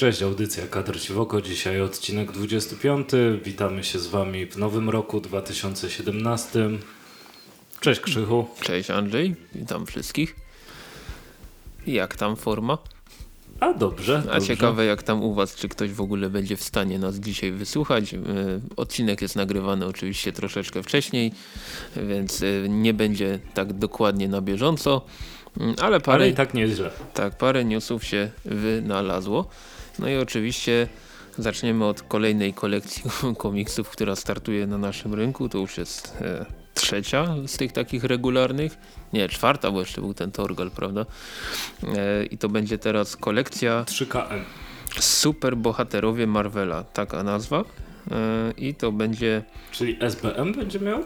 Cześć, audycja Kadr Ci w oko. Dzisiaj odcinek 25. Witamy się z Wami w nowym roku 2017. Cześć Krzychu. Cześć Andrzej, witam wszystkich. Jak tam forma? A dobrze. A dobrze. ciekawe jak tam u Was, czy ktoś w ogóle będzie w stanie nas dzisiaj wysłuchać. E, odcinek jest nagrywany oczywiście troszeczkę wcześniej, więc e, nie będzie tak dokładnie na bieżąco, mm, ale parę, Ale i tak nieźle. tak, parę newsów się wynalazło. No i oczywiście zaczniemy od kolejnej kolekcji komiksów, która startuje na naszym rynku. To już jest e, trzecia z tych takich regularnych. Nie, czwarta, bo jeszcze był ten Torgal, prawda? E, I to będzie teraz kolekcja 3KM. Super Bohaterowie Marvela, taka nazwa. E, I to będzie Czyli SBM będzie miał?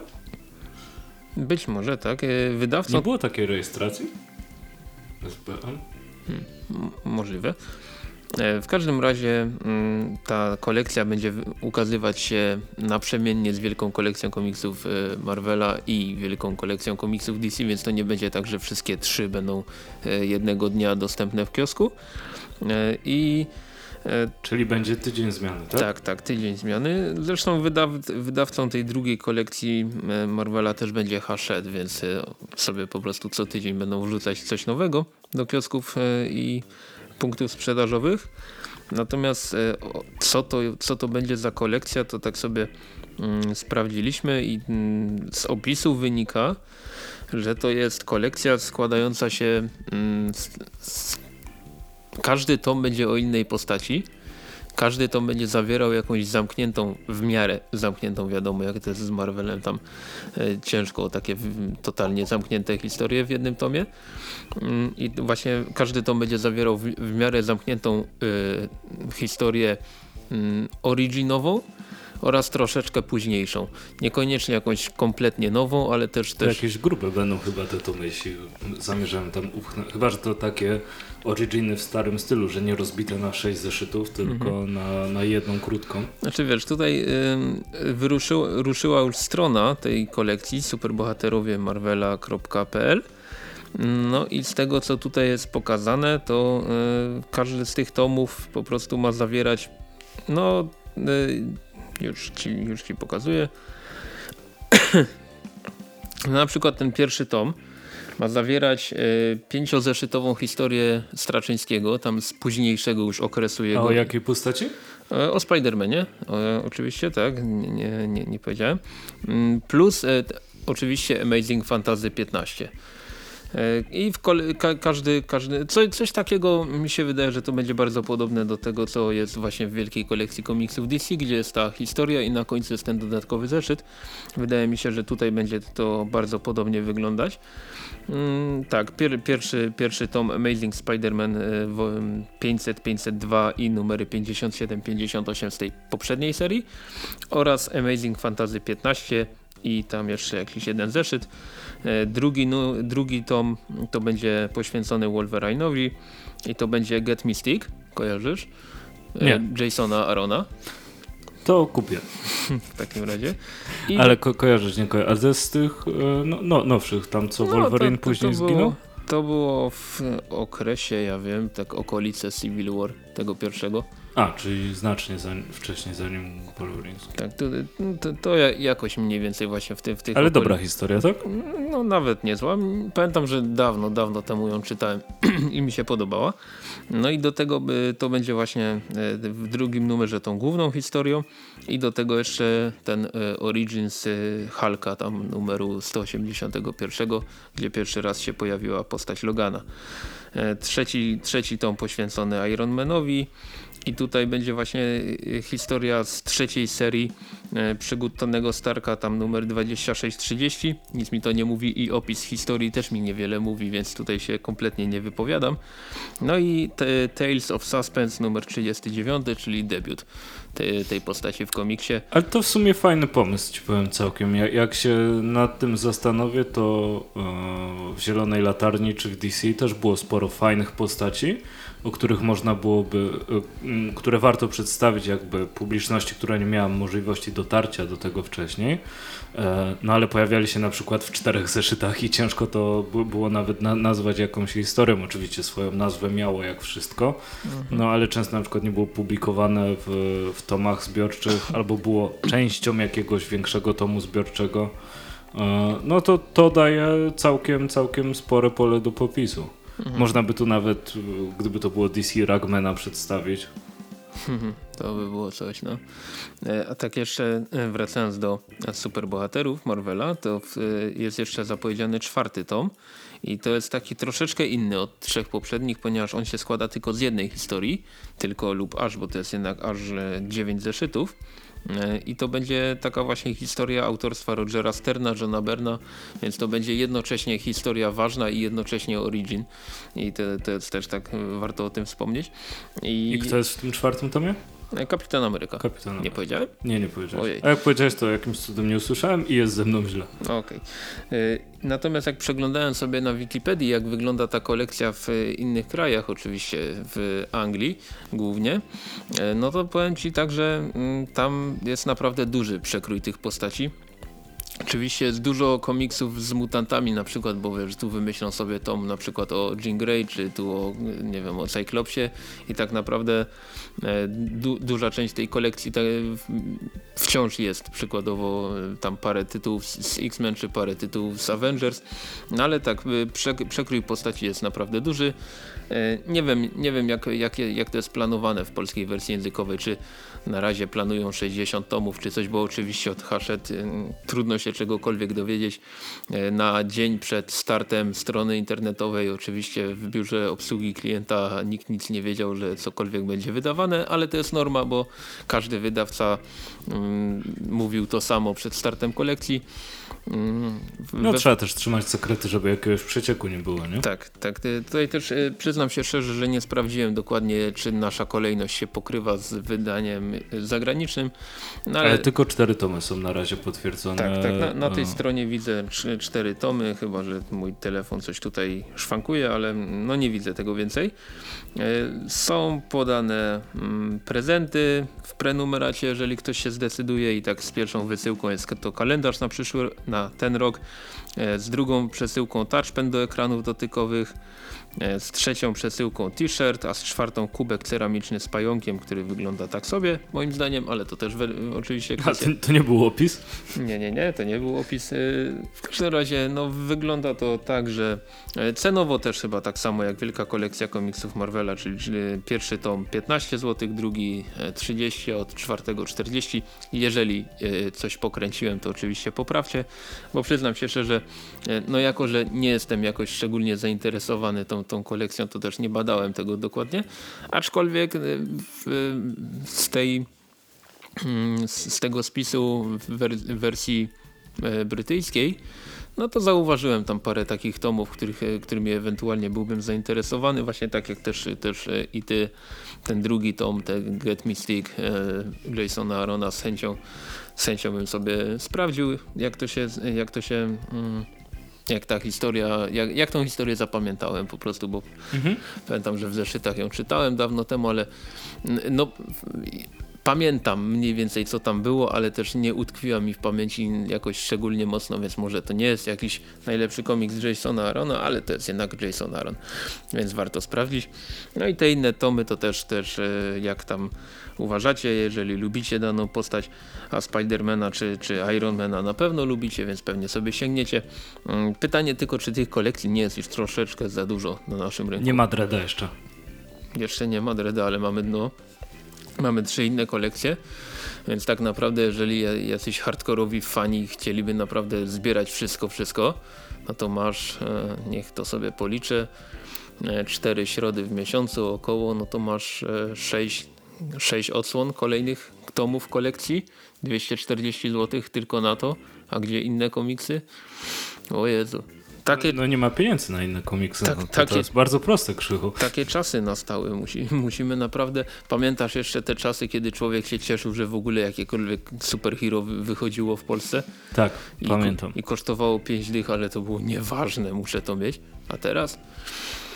być może tak. E, wydawcą Nie było takiej rejestracji? SBM? M- możliwe. E, W każdym razie mm, ta kolekcja będzie ukazywać się naprzemiennie z wielką kolekcją komiksów e, Marvela i wielką kolekcją komiksów DC, więc to nie będzie tak, że wszystkie trzy będą e, jednego dnia dostępne w kiosku. I Czyli będzie tydzień zmiany, tak? tak, tak, tydzień zmiany. Zresztą wydaw wydawcą tej drugiej kolekcji Marvela też będzie Hachette, więc sobie po prostu co tydzień będą wrzucać coś nowego do kiosków i punktów sprzedażowych. Natomiast e, co to, co to będzie za kolekcja, to tak sobie mm, sprawdziliśmy i mm, z opisu wynika, że to jest kolekcja składająca się mm, z, z każdy tom będzie o innej postaci. Każdy tom będzie zawierał jakąś zamkniętą, w miarę zamkniętą, wiadomo jak to jest z Marvelem, tam e, ciężko o takie totalnie zamknięte historie w jednym tomie. Mm, I właśnie każdy tom będzie zawierał w, miarę zamkniętą e, historię mm, originową oraz troszeczkę późniejszą. Niekoniecznie jakąś kompletnie nową, ale też To też jakieś grupy będą chyba te tomy, jeśli zamierzałem tam upchnąć. Chyba, że to takie originy w starym stylu, że nie rozbite na sześć zeszytów, tylko Mhm. na, na jedną krótką. Znaczy wiesz, tutaj y, wyruszyła, ruszyła już strona tej kolekcji superbohaterowie marvela.pl no i z tego co tutaj jest pokazane, to y, każdy z tych tomów po prostu ma zawierać no y, już, ci, już ci pokazuję na przykład ten pierwszy tom ma zawierać y, pięciozeszytową historię Straczyńskiego, tam z późniejszego już okresu A jego o jakiej postaci? E, O Spidermanie, e, oczywiście, tak, nie, nie, nie, powiedziałem. Mm, Plus e, oczywiście Amazing Fantasy 15. E, I w ka każdy, każdy co, coś takiego mi się wydaje, że to będzie bardzo podobne do tego, co jest właśnie w wielkiej kolekcji komiksów DC, gdzie jest ta historia i na końcu jest ten dodatkowy zeszyt. Wydaje mi się, że tutaj będzie to bardzo podobnie wyglądać. Mm, tak, pier, pierwszy, pierwszy tom Amazing Spider-Man y, wo- 500, 502 i numery 57, 58 z tej poprzedniej serii oraz Amazing Fantasy 15 i tam jeszcze jakiś jeden zeszyt. E, Drugi, nu, drugi tom to będzie poświęcony Wolverine'owi i to będzie Get Mystic, kojarzysz? E, Nie. Jasona Arona To kupię. w takim razie. I Ale ko kojarzysz, nie kojarzysz. A jest z tych e, no, no, nowszych, tam co No, Wolverine to- to- później to było- zginął? To było w okresie, ja wiem, tak okolice Civil War tego pierwszego. A, czyli znacznie zanim, wcześniej zanim Wolverine zginął. Tak, to, to, to ja- jakoś mniej więcej właśnie w, ty, w tych Ale dobra historia, tak? No nawet niezła. Pamiętam, że dawno, dawno temu ją czytałem i mi się podobała. No i do tego to będzie właśnie e, w drugim numerze tą główną historią i do tego jeszcze ten e, Origins e, Hulka tam numeru 181, gdzie pierwszy raz się pojawiła postać Logana. Trzeci, trzeci tom poświęcony Iron Manowi i tutaj będzie właśnie e, historia z trzeciej serii e, przygód Tonego Starka, tam numer 2630. Nic mi to nie mówi i opis historii też mi niewiele mówi, więc tutaj się kompletnie nie wypowiadam. No i Tales of Suspense numer 39, czyli debiut te, tej postaci w komiksie. Ale to w sumie fajny pomysł, ci powiem całkiem. Jak, jak się nad tym zastanowię, to e, w Zielonej Latarni czy w DC też było sporo fajnych postaci, o których można byłoby, y, które warto przedstawić jakby publiczności, która nie miała możliwości dotarcia do tego wcześniej. E, no ale pojawiali się na przykład w czterech zeszytach i ciężko to było nawet na nazwać jakąś historią. Oczywiście swoją nazwę miało jak wszystko, no ale często na przykład nie było publikowane w, w tomach zbiorczych albo było częścią jakiegoś większego tomu zbiorczego. E, no to to daje całkiem, całkiem spore pole do popisu. Mhm. Można by tu nawet, gdyby to było DC Ragmana przedstawić. To by było coś, no. E, a tak jeszcze e, wracając do superbohaterów Marvela, to jest jeszcze zapowiedziany czwarty tom i to jest taki troszeczkę inny od trzech poprzednich, ponieważ on się składa tylko z jednej historii, tylko lub aż, bo to jest jednak aż dziewięć zeszytów. I to będzie taka właśnie historia autorstwa Rogera Sterna, Johna Berna, więc to będzie jednocześnie historia ważna i jednocześnie origin. I to, to jest też tak warto o tym wspomnieć. I, I kto jest w tym czwartym tomie? Kapitan Ameryka. Kapitan Ameryka. Nie powiedziałem? Nie, nie powiedziałeś. Ojej. A jak powiedziałeś, to jakimś cudem nie usłyszałem i jest ze mną źle. Okej. Okay. Natomiast jak przeglądałem sobie na Wikipedii, jak wygląda ta kolekcja w innych krajach, oczywiście w Anglii głównie, no to powiem Ci tak, że mm, tam jest naprawdę duży przekrój tych postaci. Oczywiście dużo komiksów z mutantami na przykład, bo wiesz, tu wymyślą sobie tom na przykład o Jean Grey, czy tu o, nie wiem, o Cyclopsie i tak naprawdę e, du duża część tej kolekcji tak, wciąż jest przykładowo e, tam parę tytułów z X-Men, czy parę tytułów z Avengers, no ale tak, e, przekrój postaci jest naprawdę duży. Nie wiem, nie wiem jak, jak, jak to jest planowane w polskiej wersji językowej, czy na razie planują 60 tomów czy coś, bo oczywiście od Hachette y, trudno się czegokolwiek dowiedzieć. Y, na dzień przed startem strony internetowej oczywiście w biurze obsługi klienta nikt nic nie wiedział, że cokolwiek będzie wydawane, ale to jest norma, bo każdy wydawca um, mówił to samo przed startem kolekcji. Mm, no we... trzeba też trzymać sekrety, żeby jakiegoś przecieku nie było, nie? Tak, tak. Tutaj też y, przyznam się szczerze, że nie sprawdziłem dokładnie, czy nasza kolejność się pokrywa z wydaniem zagranicznym. No ale... ale... tylko cztery tomy są na razie potwierdzone. Tak, tak. Na, na tej no. stronie widzę cztery tomy, chyba że mój telefon coś tutaj szwankuje, ale no nie widzę tego więcej. E, są podane mm, prezenty w prenumeracie, jeżeli ktoś się zdecyduje i tak z pierwszą wysyłką jest to kalendarz na przyszły, na ten rok, e, z drugą przesyłką touchpen do ekranów dotykowych, z trzecią przesyłką t-shirt, a z czwartą kubek ceramiczny z pająkiem, który wygląda tak sobie, moim zdaniem, ale to też oczywiście. A to, to, nie był opis? Nie, nie, nie, to nie był opis. E, w każdym razie no, wygląda to tak, że e, cenowo też chyba tak samo jak wielka kolekcja komiksów Marvela, czyli, czyli pierwszy tom 15 zł, drugi 30, od czwartego 40. Jeżeli coś pokręciłem, to oczywiście poprawcie, bo przyznam się szczerze, no jako, że nie jestem jakoś szczególnie zainteresowany tą tą kolekcją, to też nie badałem tego dokładnie. Aczkolwiek y, z tej mm, z tego spisu w wersji e, brytyjskiej no to zauważyłem tam parę takich tomów, których, e, którymi ewentualnie byłbym zainteresowany. Właśnie tak jak też, też e, i ty, ten drugi tom, ten Get Mystic Jasona Arona z chęcią, z chęcią bym sobie sprawdził, jak to się, jak to się mm, jak ta historia, jak, jak tą historię zapamiętałem po prostu, bo mhm. pamiętam, że w zeszytach ją czytałem dawno temu, ale no pamiętam mniej więcej co tam było, ale też nie utkwiła mi w pamięci jakoś szczególnie mocno, więc może to nie jest jakiś najlepszy komiks Jasona Arona, ale to jest jednak Jason Aaron, więc warto sprawdzić. No i te inne tomy to też, też e, jak tam uważacie, jeżeli lubicie daną postać, a Spidermana czy, czy Ironmana na pewno lubicie, więc pewnie sobie sięgniecie. Mm, pytanie tylko, czy tych kolekcji nie jest już troszeczkę za dużo na naszym rynku. Nie ma Dreda jeszcze. Jeszcze nie ma Dreda, ale mamy no, mamy trzy inne kolekcje. Więc tak naprawdę, jeżeli jacyś hardkorowi fani chcieliby naprawdę zbierać wszystko, wszystko, no to masz, e, niech to sobie policzę, e, cztery środy w miesiącu około, no to masz e, sześć 6 odsłon kolejnych tomów kolekcji, 240 zł tylko na to, a gdzie inne komiksy? O Jezu. Takie, no nie ma pieniędzy na inne komiksy. Tak, no, to, takie, to jest bardzo proste, Krzychu. Takie czasy nastały. Musi, musimy naprawdę... Pamiętasz jeszcze te czasy, kiedy człowiek się cieszył, że w ogóle jakiekolwiek superhero wychodziło w Polsce? Tak, I pamiętam. I kosztowało 5 dych, ale to było nieważne, muszę to mieć. A teraz?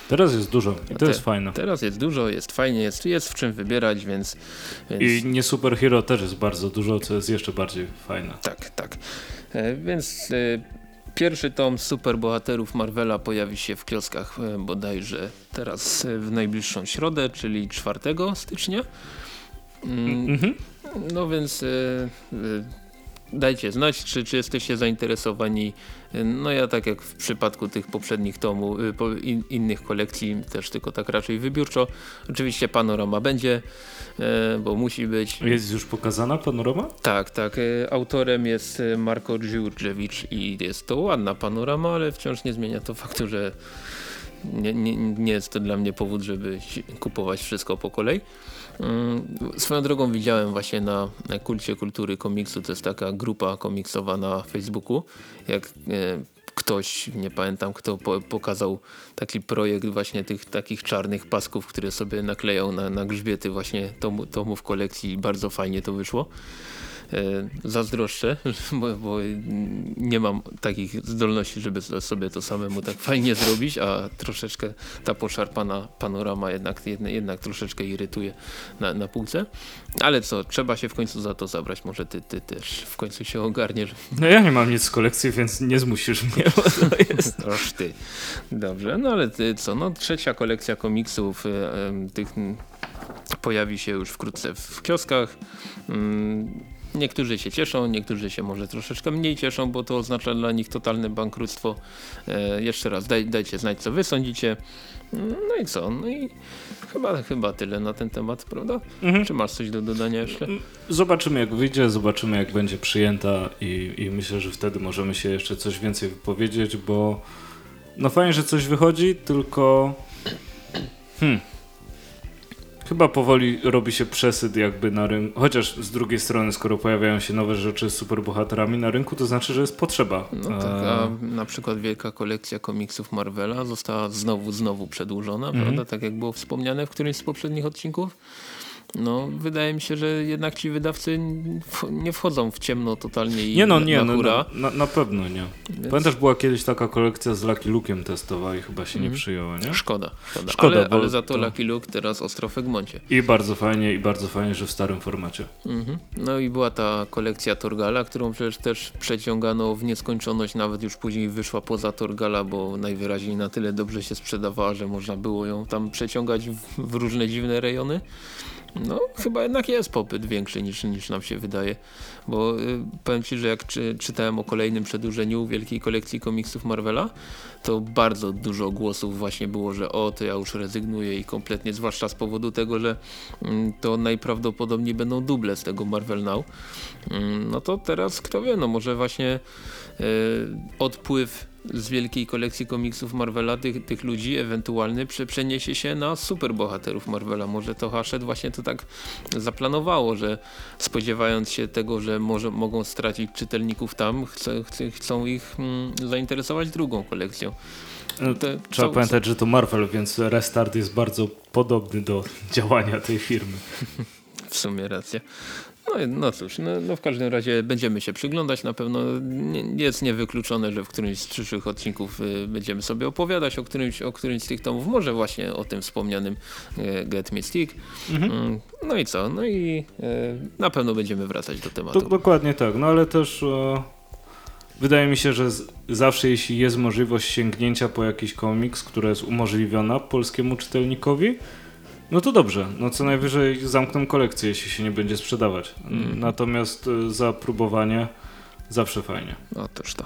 Teraz jest dużo i to te- jest fajne. Teraz jest dużo, jest fajnie, jest, jest w czym wybierać, więc, więc I nie superhero też jest bardzo dużo, co jest jeszcze bardziej fajne. tak, tak. E, więc e, pierwszy tom superbohaterów Marvela pojawi się w kioskach e, bodajże teraz e, w najbliższą środę, czyli 4 stycznia. Mm, Mhm. No więc e, dajcie znać, czy, czy jesteście zainteresowani. No ja tak jak w przypadku tych poprzednich tomu, in, innych kolekcji, też tylko tak raczej wybiórczo. Oczywiście panorama będzie, bo musi być. Jest już pokazana panorama? Tak, tak. e, Autorem jest e, Marko Dziurczewicz i jest to ładna panorama, ale wciąż nie zmienia to faktu, że nie, nie, nie jest to dla mnie powód, żeby kupować wszystko po kolei. Mm, Swoją drogą widziałem właśnie na, Kulcie Kultury Komiksu, to jest taka grupa komiksowa na Facebooku, jak e, ktoś, nie pamiętam kto, po, pokazał taki projekt właśnie tych takich czarnych pasków, które sobie naklejał na, na grzbiety właśnie tomu, tomów kolekcji i bardzo fajnie to wyszło. E, zazdroszczę, bo, bo nie mam takich zdolności, żeby sobie to samemu tak fajnie zrobić, a troszeczkę ta poszarpana panorama jednak, jednak, troszeczkę irytuje na, na półce. Ale co, trzeba się w końcu za to zabrać. Może ty, ty też w końcu się ogarniesz. No ja nie mam nic z kolekcji, więc nie zmusisz mnie, bo to jest... Oż ty. Dobrze, no ale ty, co, no trzecia kolekcja komiksów e, em, tych pojawi się już wkrótce w kioskach. Mm, Niektórzy się cieszą, niektórzy się może troszeczkę mniej cieszą, bo to oznacza dla nich totalne bankructwo. E, jeszcze raz daj, dajcie znać, co wy sądzicie. No i co? No i chyba, chyba tyle na ten temat, prawda? Mhm. Czy masz coś do dodania jeszcze? Zobaczymy jak wyjdzie, zobaczymy jak będzie przyjęta i, i myślę, że wtedy możemy się jeszcze coś więcej wypowiedzieć, bo no fajnie, że coś wychodzi, tylko hmm, chyba powoli robi się przesyt jakby na rynku, chociaż z drugiej strony, skoro pojawiają się nowe rzeczy z superbohaterami na rynku, to znaczy, że jest potrzeba. No tak, E, a na przykład wielka kolekcja komiksów Marvela została znowu, znowu przedłużona, Mhm. prawda? Tak jak było wspomniane w którymś z poprzednich odcinków. No, wydaje mi się, że jednak ci wydawcy nie wchodzą w ciemno totalnie i Nie no, nie, na no, no, na, na pewno nie. Więc Pamiętasz, była kiedyś taka kolekcja z Lucky Luke'em testowa i chyba się nie Mhm. przyjęła, nie? Szkoda, szkoda. Szkoda, ale, bo ale za to, to- Lucky Luke teraz ostro w Egmoncie. I bardzo fajnie, i bardzo fajnie, że w starym formacie. Mhm. No i była ta kolekcja Torgala, którą przecież też przeciągano w nieskończoność, nawet już później wyszła poza Torgala, bo najwyraźniej na tyle dobrze się sprzedawała, że można było ją tam przeciągać w, w różne dziwne rejony. No, chyba jednak jest popyt większy niż, niż nam się wydaje, bo y, powiem Ci, że jak czy, czytałem o kolejnym przedłużeniu wielkiej kolekcji komiksów Marvela, to bardzo dużo głosów właśnie było, że o, to ja już rezygnuję i kompletnie, zwłaszcza z powodu tego, że mm, to najprawdopodobniej będą duble z tego Marvel Now. Mm, No to teraz, kto wie, no może właśnie e, odpływ z wielkiej kolekcji komiksów Marvela tych, tych ludzi ewentualny prze, przeniesie się na superbohaterów Marvela. Może to Hachette właśnie to tak zaplanowało, że spodziewając się tego, że może mogą stracić czytelników tam, chce, chce, chcą ich mm, zainteresować drugą kolekcją. No, Trzeba co- pamiętać, że to Marvel, więc restart jest bardzo podobny do działania tej firmy. W sumie racja. No, no cóż, no, no w każdym razie będziemy się przyglądać na pewno. Nie, jest niewykluczone, że w którymś z przyszłych odcinków y, będziemy sobie opowiadać o którymś, o którymś z tych tomów. Może właśnie o tym wspomnianym y, Get Mystic. Mm, No i co? No i y, na pewno będziemy wracać do tematu. Do, dokładnie tak, no ale też wydaje mi się, że z, zawsze jeśli jest możliwość sięgnięcia po jakiś komiks, która jest umożliwiona polskiemu czytelnikowi, no to dobrze. No co najwyżej zamkną kolekcję, jeśli się nie będzie sprzedawać. Mm. Natomiast e, za próbowanie zawsze fajnie. Otóż to.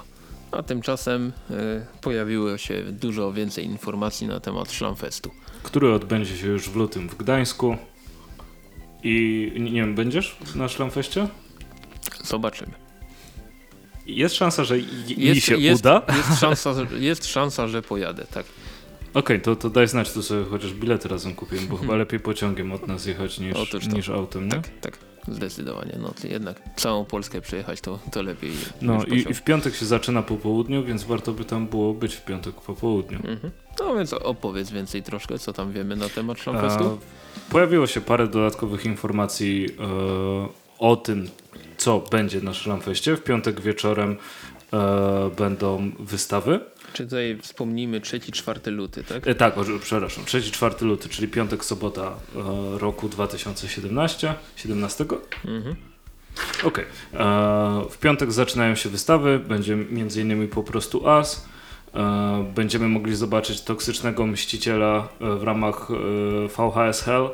A tymczasem y, pojawiło się dużo więcej informacji na temat Szlamfestu. Który odbędzie się już w lutym w Gdańsku. I nie wiem, będziesz na Szlamfeście? Zobaczymy. Jest szansa, że i- mi się jest, uda? Jest szansa, że- jest szansa, że pojadę, tak. Okej, to, to daj znać, to sobie chociaż bilety razem kupimy, bo chyba lepiej pociągiem od nas jechać niż, niż autem, nie? Tak, tak, zdecydowanie. No jednak całą Polskę przejechać to, to lepiej. No i, i w piątek się zaczyna po południu, więc warto by tam było być w piątek po południu. Mhm. No więc opowiedz więcej troszkę, co tam wiemy na temat Szlamfestu. pojawiło się parę dodatkowych informacji e, o tym, co będzie na Szlamfeście. W piątek wieczorem e, będą wystawy. Czy tutaj wspomnimy 3-4 luty, tak? E, tak, o, przepraszam, 3-4 luty, czyli piątek, sobota e, roku 2017. 17? Mhm. Okej. E, W piątek zaczynają się wystawy, będzie m.in. po prostu As. E, Będziemy mogli zobaczyć toksycznego mściciela e, w ramach e, VHS Hell.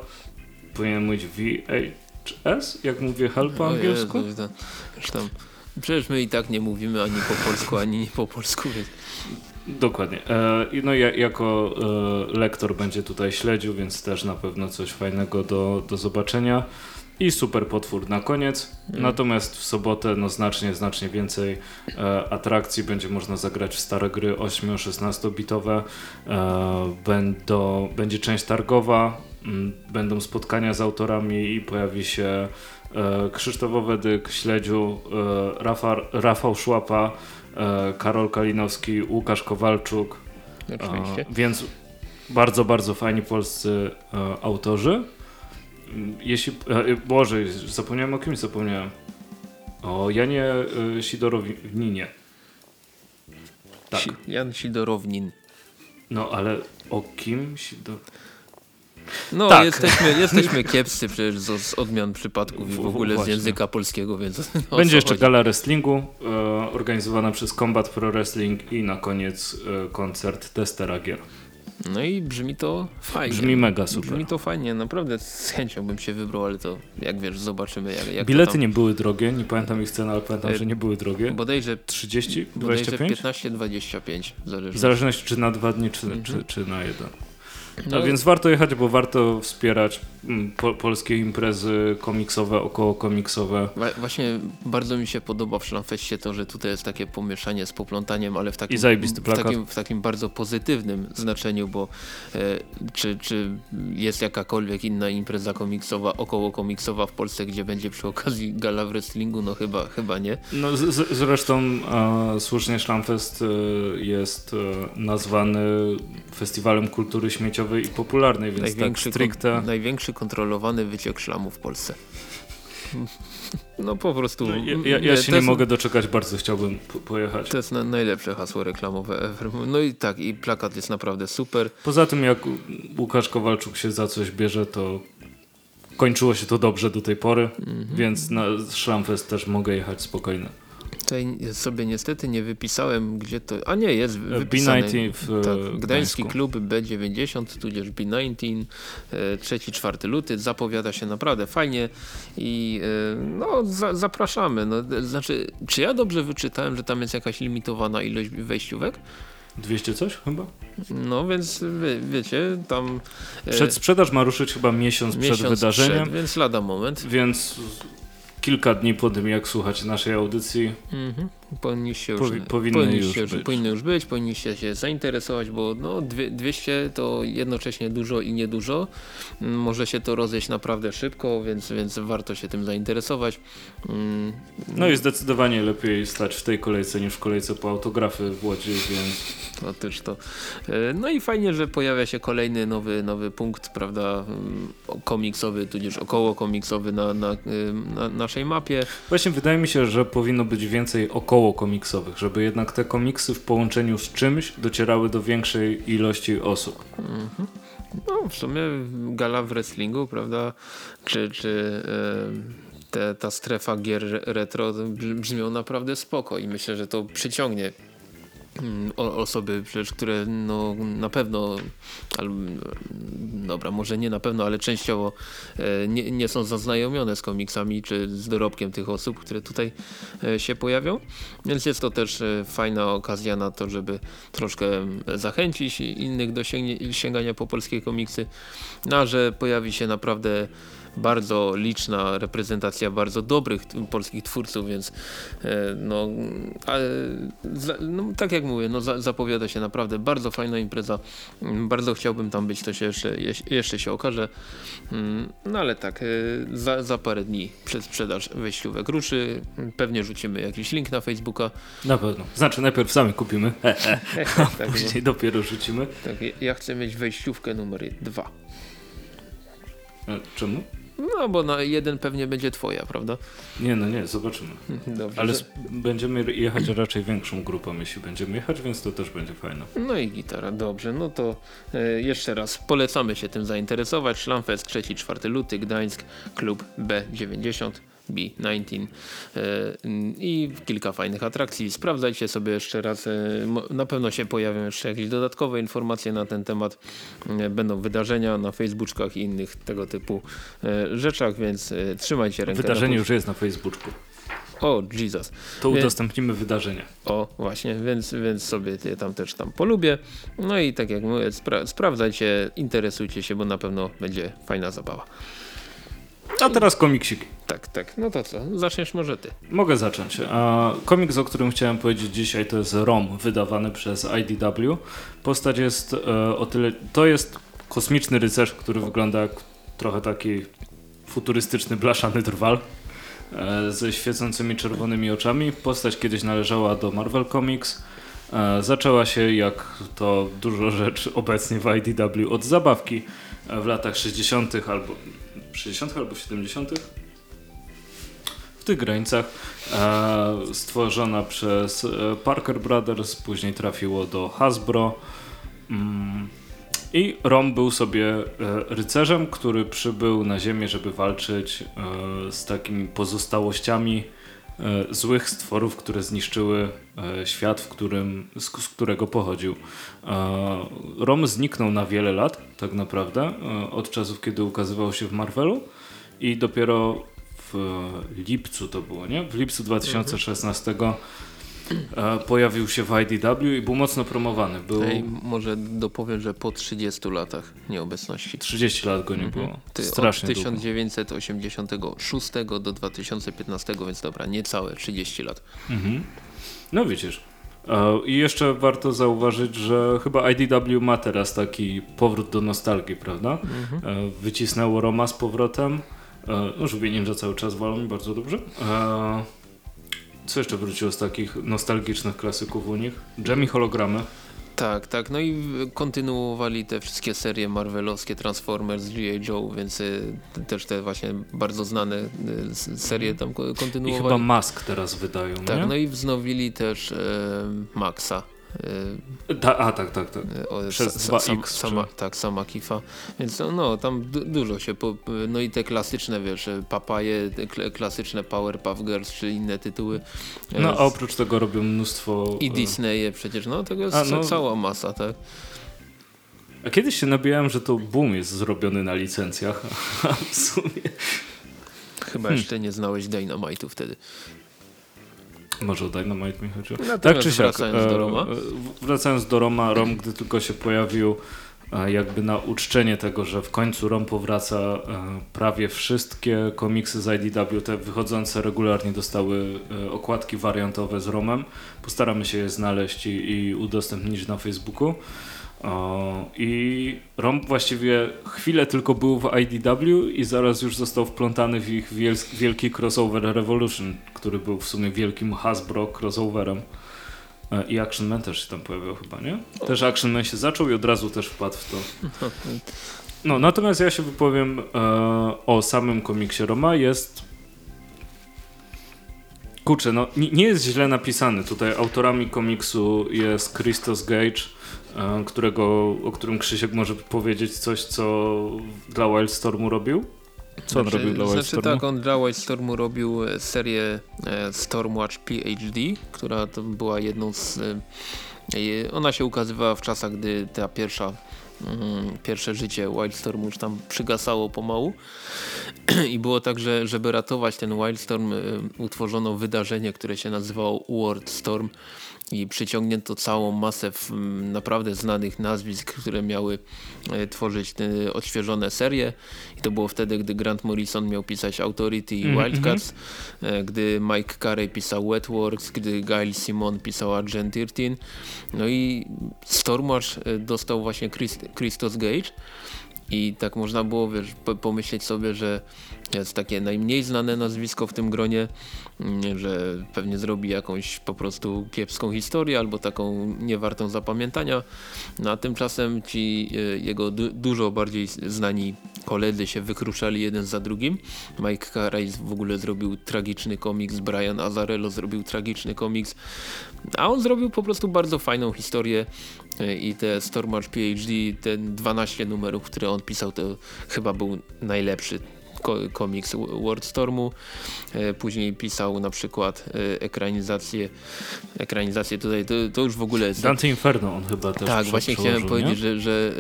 Powinienem mówić VHS, jak mówię Hell po angielsku? Jezu. Przecież my i tak nie mówimy ani po polsku, ani nie po polsku, więc Dokładnie. E, i No ja, jako e, lektor będzie tutaj śledził, więc też na pewno coś fajnego do, do zobaczenia. I super potwór na koniec. Mm. Natomiast w sobotę no znacznie, znacznie więcej e, atrakcji. Będzie można zagrać w stare gry 8-16 bitowe. Będą, będzie część targowa. Będą spotkania z autorami i pojawi się Krzysztof Owedyk, Śledziu, Rafał, Rafał Szłapa, Karol Kalinowski, Łukasz Kowalczuk. oczywiście. E, Więc bardzo, bardzo fajni polscy e, autorzy. Jeśli. E, Boże, zapomniałem o kimś, zapomniałem. O Janie e, Sidorowninie. Tak. Jan Sidorownin. No ale o kim Sidor... No, Tak. jesteśmy, jesteśmy kiepscy przecież z, z odmian przypadków i w W- ogóle z właśnie. języka polskiego, więc Będzie jeszcze chodzi? gala wrestlingu e, organizowana przez Combat Pro Wrestling i na koniec e, koncert Testera Gier. No i brzmi to fajnie. Brzmi mega super. Brzmi to fajnie, naprawdę z chęcią bym się wybrał, ale to jak wiesz, zobaczymy jak, jak Bilety tam... nie były drogie, nie pamiętam ich cen, ale pamiętam, E, że nie były drogie. Bodajże, 30? bodajże 25? 15-25 zależy. W zależności czy na dwa dni, czy, Mhm. czy, czy na jeden. No, A więc warto jechać, bo warto wspierać mm, po, polskie imprezy komiksowe, około komiksowe. Wa- Właśnie bardzo mi się podoba w Szlamfeście to, że tutaj jest takie pomieszanie z poplątaniem, ale w takim, I zajebisty w takim, w takim bardzo pozytywnym znaczeniu, bo e, czy, czy jest jakakolwiek inna impreza komiksowa, około komiksowa w Polsce, gdzie będzie przy okazji gala w wrestlingu? No chyba, chyba nie. No, z, z, zresztą e, słusznie Szlamfest e, jest e, nazwany Festiwalem Kultury Śmieciowej i Popularnej, więc tak Największy, stricte... kon, największy kontrolowany wyciek szlamu w Polsce. No po prostu. No, ja ja, się nie mogę doczekać, bardzo chciałbym po, pojechać. To jest na, najlepsze hasło reklamowe ever. No i tak, i plakat jest naprawdę super. Poza tym jak Łukasz Kowalczuk się za coś bierze, to kończyło się to dobrze do tej pory, Mhm. więc na Szlamfest też mogę jechać spokojnie. Tutaj sobie niestety nie wypisałem, gdzie to. A nie, jest wypisane. B19 w e, Tak, Gdański klub B90, tudzież B19, e, 3-4 luty, zapowiada się naprawdę fajnie i e, no za, zapraszamy. No, znaczy, czy ja dobrze wyczytałem, że tam jest jakaś limitowana ilość wejściówek? 200 coś chyba? No więc wie, wiecie, tam e, Przedsprzedaż ma ruszyć chyba miesiąc, przed miesiąc wydarzeniem, przed, więc lada moment. więc kilka dni po tym jak słuchać naszej audycji Mhm. Powinniście już, Powi- powinny już być. powinny już być, powinniście się zainteresować, bo no, dwie- 200 to jednocześnie dużo i niedużo. Mm, Może się to rozejść naprawdę szybko, więc, więc warto się tym zainteresować. Mm, No i zdecydowanie lepiej stać w tej kolejce niż w kolejce po autografy w Łodzi, więc Otóż to. E, No i fajnie, że pojawia się kolejny nowy, nowy punkt, prawda, mm, komiksowy, tudzież około komiksowy na, na, ym, na naszej mapie. właśnie wydaje mi się, że powinno być więcej około komiksowych, żeby jednak te komiksy w połączeniu z czymś docierały do większej ilości osób. No, w sumie gala w wrestlingu, prawda? Czy, czy e, te, ta strefa gier retro brzmi- brzmią naprawdę spoko i myślę, że to przyciągnie osoby, przecież, które no, na pewno, albo, dobra, może nie na pewno, ale częściowo e, nie, nie są zaznajomione z komiksami czy z dorobkiem tych osób, które tutaj e, się pojawią. Więc jest to też e, fajna okazja na to, żeby troszkę zachęcić innych do sięgania po polskie komiksy. No, a że pojawi się naprawdę bardzo liczna reprezentacja bardzo dobrych polskich twórców, więc e, no, ale, no tak jak mówię, no, za, zapowiada się naprawdę bardzo fajna impreza. Mm, Bardzo chciałbym tam być, to się jeszcze, jeszcze się okaże. Mm, No ale tak, e, za, za parę dni przedsprzedaż wejściówek ruszy. Pewnie rzucimy jakiś link na Facebooka. Na pewno. Znaczy najpierw sami kupimy, a tak, no, później dopiero rzucimy. tak, ja chcę mieć wejściówkę numer dwa. Czemu? No bo na jeden pewnie będzie twoja, prawda? Nie, no nie, zobaczymy. Dobrze. Ale że- będziemy jechać raczej większą grupą, jeśli będziemy jechać, więc to też będzie fajne. No i gitara, dobrze. No to e, jeszcze raz polecamy się tym zainteresować. Szlamfest 3-4 luty, Gdańsk, klub B90. B19 e, mm, i kilka fajnych atrakcji. Sprawdzajcie sobie jeszcze raz. e, Na pewno się pojawią jeszcze jakieś dodatkowe informacje na ten temat. E, Będą wydarzenia na Facebookach i innych tego typu e, rzeczach, więc trzymajcie rękę. Wydarzenie już jest na Facebooku. O, Jesus. To udostępnimy wydarzenie. O, właśnie, więc, więc sobie je tam też tam polubię. No i tak jak mówię, spra sprawdzajcie, interesujcie się, bo na pewno będzie fajna zabawa. A teraz komiksiki. Tak, tak. No to co? Zaczniesz może ty. Mogę zacząć. Komiks, o którym chciałem powiedzieć dzisiaj, to jest ROM, wydawany przez IDW. Postać jest e, o tyle. To jest kosmiczny rycerz, który wygląda jak trochę taki futurystyczny, blaszany drwal e, ze świecącymi czerwonymi oczami. Postać kiedyś należała do Marvel Comics. E, zaczęła się, jak to dużo rzeczy obecnie w IDW, od zabawki w latach 60. albo 60. albo 70 w tych granicach e, stworzona przez e, Parker Brothers, później trafiło do Hasbro. Mm, i Rom był sobie e, rycerzem, który przybył na ziemię, żeby walczyć z takimi pozostałościami złych stworów, które zniszczyły świat, w którym, z, którego pochodził. Rom zniknął na wiele lat, tak naprawdę, od czasów, kiedy ukazywał się w Marvelu. I dopiero w lipcu to było, nie? W lipcu 2016 e, pojawił się w IDW i był mocno promowany. Był Ej, może dopowiem, że po 30 latach nieobecności. 30 lat go nie było. Mhm. Ty, Strasznie od długo. 1986 do 2015, więc dobra, niecałe 30 lat. Mhm. No widzisz. E, I jeszcze warto zauważyć, że chyba IDW ma teraz taki powrót do nostalgii, prawda? E, Wycisnęło Roma z powrotem. E, Żółwie Ninja cały czas walą bardzo dobrze. E, Co jeszcze wróciło z takich nostalgicznych klasyków u nich? Jamie hologramy. Tak, tak. No i kontynuowali te wszystkie serie marvelowskie, Transformers, G.I. Joe, więc y, też te właśnie bardzo znane y, serie tam ko- I kontynuowali. chyba Mask teraz wydają, tak, nie? no i wznowili też e, Maxa. Ta, a, tak, tak, tak. o, Przez sa- 2X, sam, sama, czy- tak, sama Kifa. Więc no, tam du dużo się, po, no i te klasyczne, wiesz, e, Papaje, kl klasyczne Powerpuff Girls, czy inne tytuły. No, a z- oprócz tego robią mnóstwo... I Disneye przecież, no tego jest A, no- cała masa, tak? A kiedyś się nabijałem, że to Boom jest zrobiony na licencjach, a w sumie... Chyba Hmm. jeszcze nie znałeś Dynamite'u wtedy. Może o Dynamite mi chodziło. Natomiast Tak czy siak, wracając do e, Roma. e, wracając do Roma, Rom, gdy tylko się pojawił, jakby na uczczenie tego, że w końcu Rom powraca, e, prawie wszystkie komiksy z IDW, te wychodzące regularnie dostały okładki wariantowe z Romem. Postaramy się je znaleźć i, i udostępnić na Facebooku. I Rom właściwie chwilę tylko był w IDW i zaraz już został wplątany w ich wiel- wielki crossover Revolution, który był w sumie wielkim Hasbro crossoverem. E, I Action Man też się tam pojawiał chyba, nie? Też Action Man się zaczął i od razu też wpadł w to. No, natomiast ja się wypowiem e, o samym komiksie Roma. Jest Kurczę, no nie, jest źle napisany. Tutaj autorami komiksu jest Christos Gage, którego, o którym Krzysiek może powiedzieć coś, co dla Wildstormu robił. Co on Znaczy- robił dla Znaczy Wildstormu? tak, on dla Wildstormu robił e, serię e, Stormwatch PhD, która to była jedną z... e, e, Ona się ukazywała w czasach, gdy ta pierwsza mm, pierwsze życie Wildstormu już tam przygasało pomału i było tak, że żeby ratować ten Wildstorm e, utworzono wydarzenie, które się nazywało World Storm i przyciągnięto całą masę naprawdę znanych nazwisk, które miały e, tworzyć te odświeżone serie. I to było wtedy, gdy Grant Morrison miał pisać Authority i Mhm, Wildcats, e, gdy Mike Carey pisał Wetworks, gdy Gail Simon pisał Agent 13 no i Stormwatch e, dostał właśnie Christ Christos Gage i tak można było wiesz, po- pomyśleć sobie, że jest takie najmniej znane nazwisko w tym gronie, mm, że pewnie zrobi jakąś po prostu kiepską historię albo taką niewartą zapamiętania. No, a tymczasem ci e, jego du dużo bardziej znani koledzy się wykruszali jeden za drugim. Mike Carey w ogóle zrobił tragiczny komiks, Brian Azarello zrobił tragiczny komiks, a on zrobił po prostu bardzo fajną historię i te Stormmarch PhD, te 12 numerów, które on pisał, to chyba był najlepszy komiks Wordstormu. E, później pisał na przykład e, ekranizację, ekranizację tutaj, to, to już w ogóle jest... Dante Inferno on chyba też Tak, właśnie chciałem nie? powiedzieć, że, że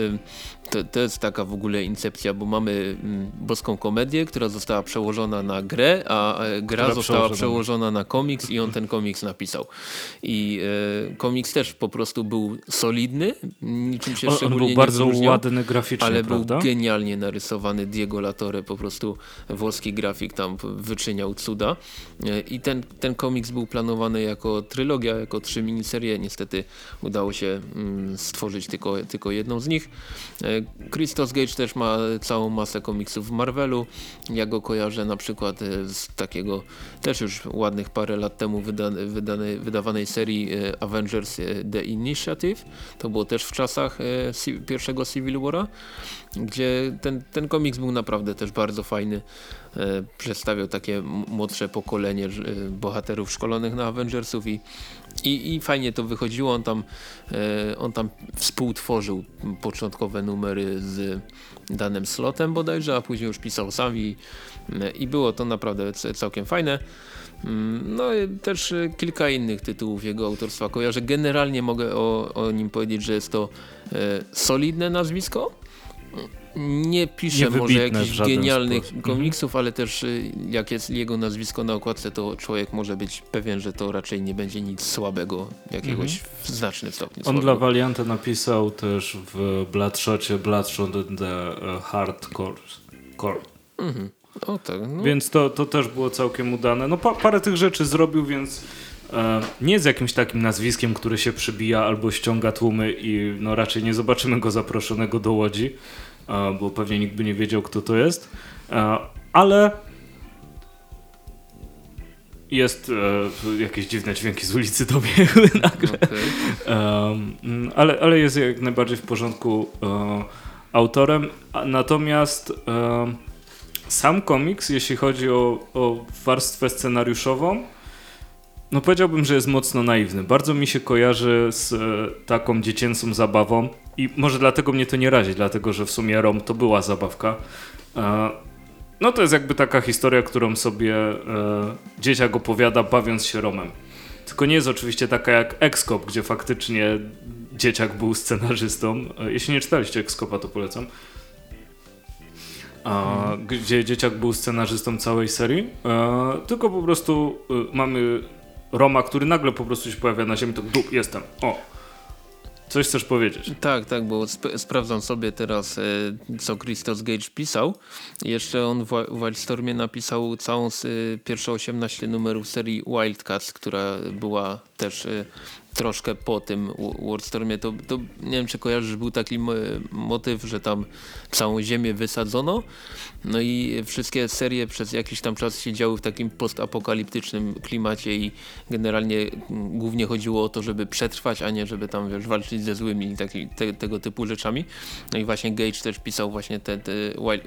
to, to jest taka w ogóle incepcja, bo mamy mm, boską komedię, która została przełożona na grę, a e, gra która została przełożona. przełożona na komiks i on ten komiks napisał. I e, komiks też po prostu był solidny, niczym się on, szczególnie on był bardzo ładny graficznie, ale prawda? był genialnie narysowany Diego Latore, po prostu włoski grafik tam wyczyniał cuda. E, I ten, ten komiks był planowany jako trylogia, jako trzy miniserie. Niestety udało się mm, stworzyć tylko, tylko jedną z nich. E, Christos Gage też ma całą masę komiksów w Marvelu. Ja go kojarzę na przykład e, z takiego też już ładnych parę lat temu wydane, wydane, wydawanej serii Avengers The Initiative. To było też w czasach pierwszego Civil War'a, gdzie ten, ten komiks był naprawdę też bardzo fajny. Przedstawiał takie młodsze pokolenie bohaterów szkolonych na Avengersów i i, I fajnie to wychodziło, on tam, e, on tam współtworzył początkowe numery z danym slotem bodajże, a później już pisał sam i, i było to naprawdę całkiem fajne. Mm, no i też kilka innych tytułów jego autorstwa kojarzę. Generalnie mogę o, o nim powiedzieć, że jest to e, solidne nazwisko, nie pisze może jakichś genialnych sposób. Komiksów, ale też y, jak jest jego nazwisko na okładce, to człowiek może być pewien, że to raczej nie będzie nic słabego, jakiegoś mhm. w znacznym stopniu. On słabego. dla Valianta napisał też w Bloodshocie Bloodshot and the uh, Hardcore. Mhm. O, tak, no. Więc to, to też było całkiem udane. No pa, parę tych rzeczy zrobił, więc e, nie z jakimś takim nazwiskiem, które się przybija albo ściąga tłumy i no raczej nie zobaczymy go zaproszonego do Łodzi bo pewnie nikt by nie wiedział, kto to jest. Ale jest e, jakieś dziwne dźwięki z ulicy dobiegły nagle. Okay. Um, ale, ale jest jak najbardziej w porządku e, autorem. Natomiast e, sam komiks, jeśli chodzi o, o warstwę scenariuszową, no powiedziałbym, że jest mocno naiwny. Bardzo mi się kojarzy z e, taką dziecięcą zabawą i może dlatego mnie to nie razi, dlatego że w sumie Rom to była zabawka. E, no to jest jakby taka historia, którą sobie e, dzieciak opowiada bawiąc się Romem. Tylko nie jest oczywiście taka jak Excop, gdzie faktycznie dzieciak był scenarzystą. Jeśli nie czytaliście Excopa, to polecam. A, gdzie dzieciak był scenarzystą całej serii. tylko po prostu mamy Roma, który nagle po prostu się pojawia na ziemi, to dup, jestem. O. Coś chcesz powiedzieć? Tak, tak, bo sp sprawdzam sobie teraz, e, co Christos Gage pisał. Jeszcze on w Wildstormie napisał całą e, pierwsze 18 numerów serii Wildcats, która była też e, troszkę po tym Wordstormie, to, to nie wiem czy kojarzysz, był taki motyw, że tam całą ziemię wysadzono no i wszystkie serie przez jakiś tam czas się działy w takim postapokaliptycznym klimacie i generalnie głównie chodziło o to, żeby przetrwać, a nie żeby tam wiesz, walczyć ze złymi taki, te, tego typu rzeczami. No i właśnie Gage też pisał właśnie te, te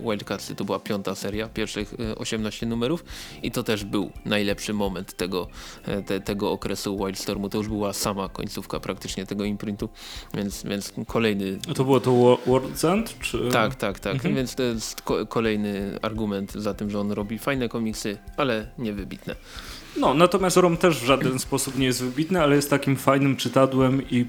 Wildcatsy, to była piąta seria, pierwszych 18 e, numerów i to też był najlepszy moment tego, e, te, tego okresu Wildstormu. To już była sama końcówka praktycznie tego imprintu, więc, więc kolejny... To było to World's End? Czy... Tak, tak, tak. Mhm. Więc to jest kolejny argument za tym, że on robi fajne komiksy, ale niewybitne. No, natomiast Rom też w żaden sposób nie jest wybitny, ale jest takim fajnym czytadłem i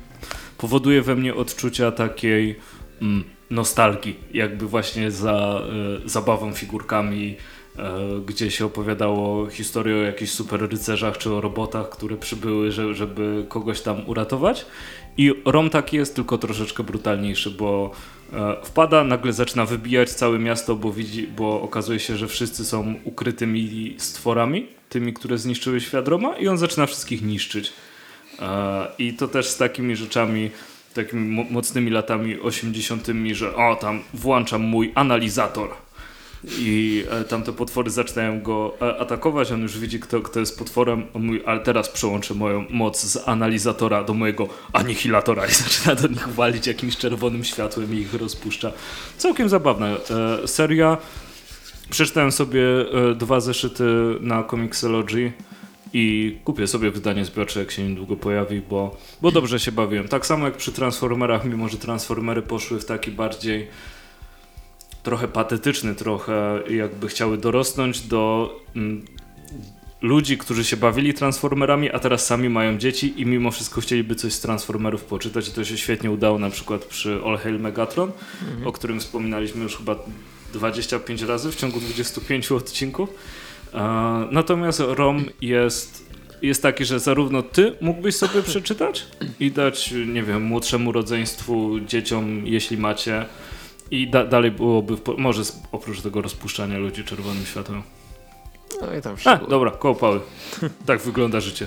powoduje we mnie odczucia takiej mm, nostalgii, jakby właśnie za y, zabawą figurkami, E, gdzie się opowiadało historię o jakichś super rycerzach czy o robotach, które przybyły, żeby kogoś tam uratować. I Rom taki jest, tylko troszeczkę brutalniejszy, bo wpada, nagle zaczyna wybijać całe miasto, bo, widzi, bo okazuje się, że wszyscy są ukrytymi stworami, tymi, które zniszczyły świat Roma i on zaczyna wszystkich niszczyć. E, I to też z takimi rzeczami, takimi mocnymi latami 80., że o tam włączam mój analizator i e, tamte potwory zaczynają go e, atakować, on już widzi kto, kto jest potworem, on mówi, ale teraz przełączę moją moc z analizatora do mojego anihilatora i zaczyna do nich walić jakimś czerwonym światłem i ich rozpuszcza. Całkiem zabawna e, seria. Przeczytałem sobie dwa zeszyty na Comixology i kupię sobie wydanie zbiorcze, jak się niedługo pojawi, bo, bo dobrze się bawiłem. Tak samo jak przy Transformerach, mimo że Transformery poszły w taki bardziej trochę patetyczny, trochę jakby chciały dorosnąć do mm, ludzi, którzy się bawili Transformerami, a teraz sami mają dzieci i mimo wszystko chcieliby coś z Transformerów poczytać i to się świetnie udało na przykład przy All Hail Megatron, o którym wspominaliśmy już chyba 25 razy w ciągu 25 odcinków. E, natomiast ROM jest, jest taki, że zarówno ty mógłbyś sobie przeczytać i dać, nie wiem, młodszemu rodzeństwu, dzieciom, jeśli macie, i da, dalej byłoby, może oprócz tego rozpuszczania ludzi czerwonym światłem. No i tam A, wszystko dobra, koło. Tak wygląda życie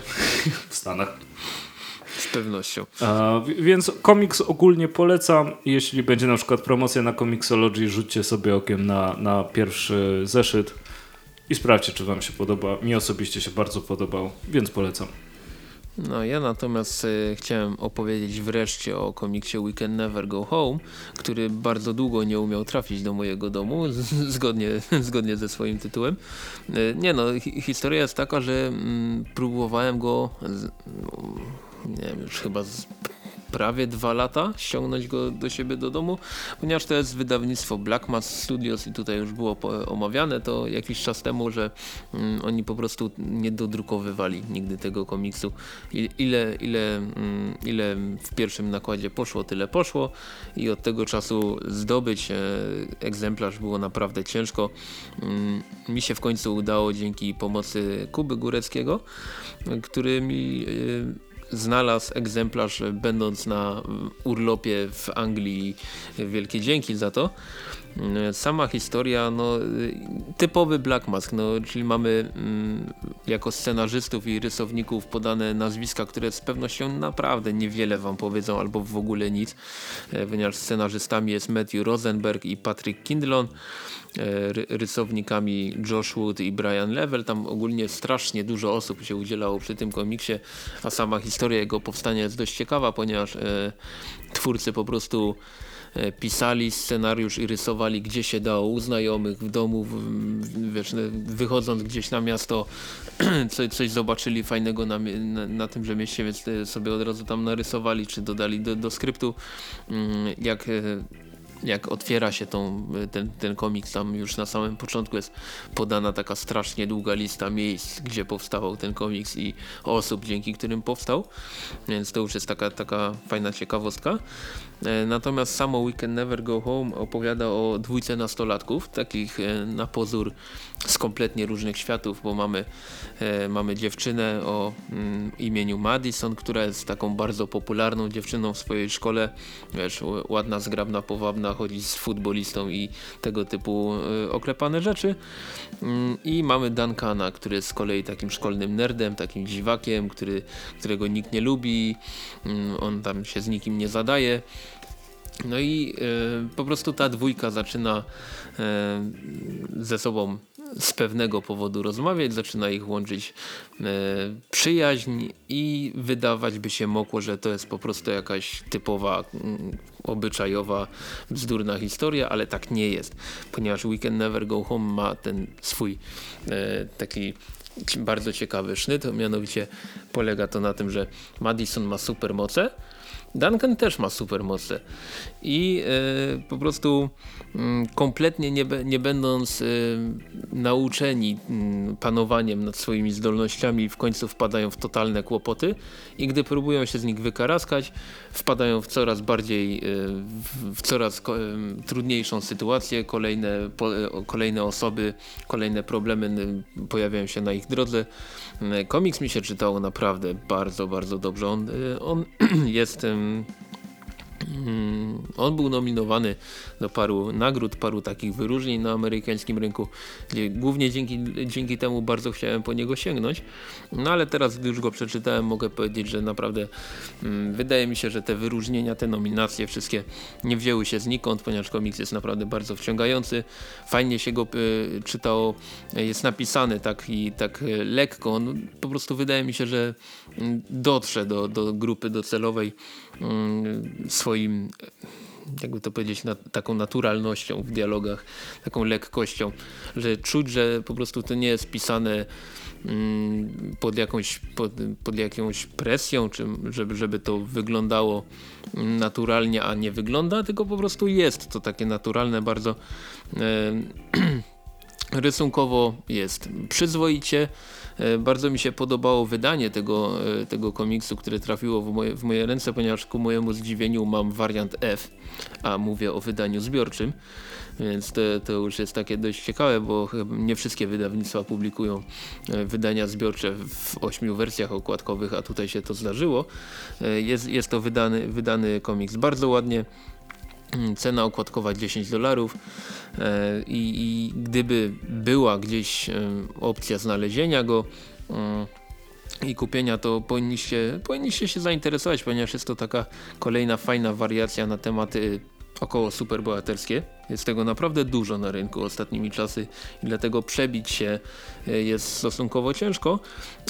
w Stanach. z pewnością. Wi- więc komiks ogólnie polecam. Jeśli będzie na przykład promocja na Comixology, rzućcie sobie okiem na, na pierwszy zeszyt i sprawdźcie, czy wam się podoba. Mi osobiście się bardzo podobał, więc polecam. No ja natomiast e, chciałem opowiedzieć wreszcie o komiksie We Can Never Go Home, który bardzo długo nie umiał trafić do mojego domu, zgodnie, zgodnie ze swoim tytułem. E, nie no, hi historia jest taka, że mm, próbowałem go, z, nie wiem, już chyba z prawie dwa lata ściągnąć go do siebie do domu, ponieważ to jest wydawnictwo Black Mass Studios i tutaj już było omawiane to jakiś czas temu, że mm, oni po prostu nie dodrukowywali nigdy tego komiksu. I- Ile, ile, mm, ile w pierwszym nakładzie poszło, tyle poszło i od tego czasu zdobyć e, egzemplarz było naprawdę ciężko. Mm, Mi się w końcu udało dzięki pomocy Kuby Góreckiego, który mi e, znalazł egzemplarz będąc na urlopie w Anglii. Wielkie dzięki za to. Mm, Sama historia, no y, typowy Black Mask, no, czyli mamy mm, jako scenarzystów i rysowników podane nazwiska, które z pewnością naprawdę niewiele wam powiedzą albo w ogóle nic, e, ponieważ scenarzystami jest Matthew Rosenberg i Patrick Kindlon, e, ry rysownikami Josh Wood i Brian Level. Tam ogólnie strasznie dużo osób się udzielało przy tym komiksie, a sama historia jego powstania jest dość ciekawa, ponieważ e, twórcy po prostu pisali scenariusz i rysowali gdzie się dało, u znajomych, w domu, w, wiesz, no, wychodząc gdzieś na miasto, coś, coś zobaczyli fajnego na, na, na tymże mieście, więc e, sobie od razu tam narysowali, czy dodali do, do skryptu. Mm, Jak e, jak otwiera się tą, ten, ten komiks, tam już na samym początku jest podana taka strasznie długa lista miejsc, gdzie powstawał ten komiks i osób, dzięki którym powstał, więc to już jest taka, taka fajna ciekawostka. E, Natomiast samo We Can Never Go Home opowiada o dwójce nastolatków, takich e, na pozór z kompletnie różnych światów, bo mamy, e, mamy dziewczynę o mm, imieniu Madison, która jest taką bardzo popularną dziewczyną w swojej szkole, wiesz, ładna, zgrabna, powabna, chodzi z futbolistą i tego typu oklepane rzeczy. Mm, I mamy Duncana, który jest z kolei takim szkolnym nerdem, takim dziwakiem, który, którego nikt nie lubi, mm, on tam się z nikim nie zadaje. No i e, po prostu ta dwójka zaczyna e, ze sobą z pewnego powodu rozmawiać, zaczyna ich łączyć e, przyjaźń i wydawać by się mogło, że to jest po prostu jakaś typowa, obyczajowa, bzdurna historia, ale tak nie jest, ponieważ We Can Never Go Home ma ten swój taki bardzo ciekawy sznyt, mianowicie polega to na tym, że Madison ma supermoce, Duncan też ma supermoce i e, po prostu mm, kompletnie nie, nie będąc e, nauczeni mm, panowaniem nad swoimi zdolnościami w końcu wpadają w totalne kłopoty i gdy próbują się z nich wykaraskać wpadają w coraz bardziej e, w, coraz trudniejszą sytuację. Kolejne, kolejne osoby kolejne problemy pojawiają się na ich drodze. Komiks mi się czytało naprawdę bardzo, bardzo dobrze. On, on jest on był nominowany do paru nagród, paru takich wyróżnień na amerykańskim rynku. Głównie dzięki, dzięki temu bardzo chciałem po niego sięgnąć. No ale teraz, gdy już go przeczytałem, mogę powiedzieć, że naprawdę mm, wydaje mi się, że te wyróżnienia, te nominacje wszystkie nie wzięły się znikąd, ponieważ komiks jest naprawdę bardzo wciągający. Fajnie się go y, czytało, jest napisany tak i tak y, lekko. No, po prostu wydaje mi się, że mm, dotrze do, do grupy docelowej mm, swoim jakby to powiedzieć, na, taką naturalnością w dialogach, taką lekkością, że czuć, że po prostu to nie jest pisane mm, pod, jakąś, pod, pod jakąś presją, czy żeby, żeby to wyglądało naturalnie, a nie wygląda, tylko po prostu jest to takie naturalne, bardzo e, rysunkowo jest przyzwoicie, E, bardzo mi się podobało wydanie tego, e, tego komiksu, które trafiło w moje, w moje ręce, ponieważ ku mojemu zdziwieniu mam wariant F, a mówię o wydaniu zbiorczym. Więc to, to już jest takie dość ciekawe, bo nie wszystkie wydawnictwa publikują e, wydania zbiorcze w ośmiu wersjach okładkowych, a tutaj się to zdarzyło. Jest, jest to wydany, wydany komiks bardzo ładnie. Mm, cena okładkowa 10 dolarów e, I, i gdyby była gdzieś e, opcja znalezienia go e, i kupienia, to powinniście, powinniście się zainteresować, ponieważ jest to taka kolejna fajna wariacja na tematy około superbohaterskie. Jest tego naprawdę dużo na rynku ostatnimi czasy i dlatego przebić się e, jest stosunkowo ciężko.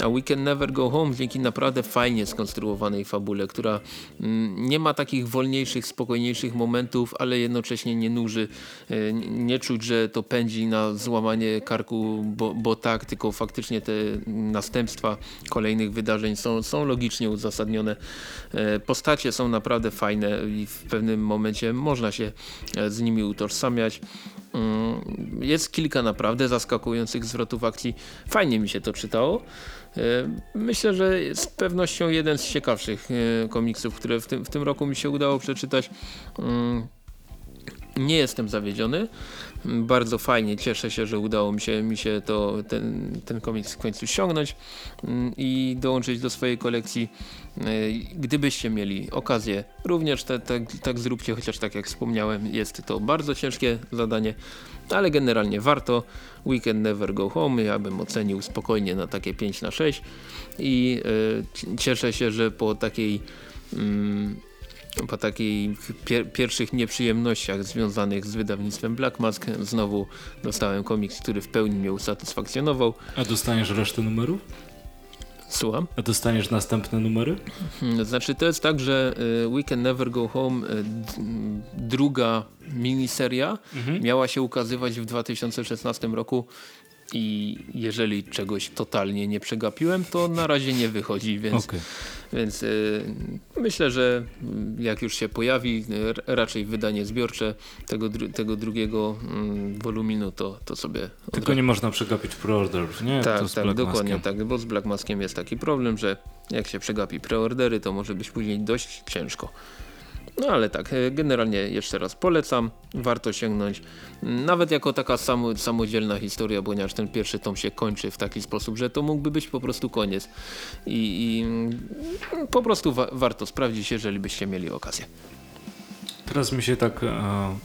A We Can Never Go Home dzięki naprawdę fajnie skonstruowanej fabule, która mm, nie ma takich wolniejszych, spokojniejszych momentów, ale jednocześnie nie nuży. E, nie czuć, że to pędzi na złamanie karku, bo, bo tak, tylko faktycznie te następstwa kolejnych wydarzeń są, są logicznie uzasadnione. E, postacie są naprawdę fajne i w pewnym momencie można się z nimi utożsamić utożsamiać. Mm, jest kilka naprawdę zaskakujących zwrotów akcji. Fajnie mi się to czytało. E, myślę, że z pewnością jeden z ciekawszych e, komiksów, które w tym, w tym roku mi się udało przeczytać. Mm, nie jestem zawiedziony. Bardzo fajnie, cieszę się, że udało mi się, mi się to, ten, ten komiks w końcu ściągnąć mm, i dołączyć do swojej kolekcji. E, gdybyście mieli okazję, również te, te, tak zróbcie, chociaż tak jak wspomniałem, jest to bardzo ciężkie zadanie, ale generalnie warto. Weekend Never Go Home, ja bym ocenił spokojnie na takie 5 na 6 i y, cieszę się, że po takiej mm, po takich pier pierwszych nieprzyjemnościach związanych z wydawnictwem Black Mask znowu dostałem komiks, który w pełni mnie usatysfakcjonował. A dostaniesz resztę numerów? Słucham? A dostaniesz następne numery? Hmm, znaczy to jest tak, że y, We Can Never Go Home, y, druga miniseria mhm. miała się ukazywać w 2016 roku i jeżeli czegoś totalnie nie przegapiłem, to na razie nie wychodzi, więc, okay. więc y, myślę, że jak już się pojawi raczej wydanie zbiorcze tego, tego drugiego y, woluminu, to, to sobie... Tylko nie można przegapić preorderów, nie? Tak, tak, dokładnie tak, bo z Black Maskiem jest taki problem, że jak się przegapi preordery, to może być później dość ciężko. No ale tak, e, generalnie jeszcze raz polecam, warto sięgnąć. Nawet jako taka samo, samodzielna historia, ponieważ ten pierwszy tom się kończy w taki sposób, że to mógłby być po prostu koniec. I, i mm, po prostu wa warto sprawdzić, jeżeli byście mieli okazję. Teraz mi się tak e,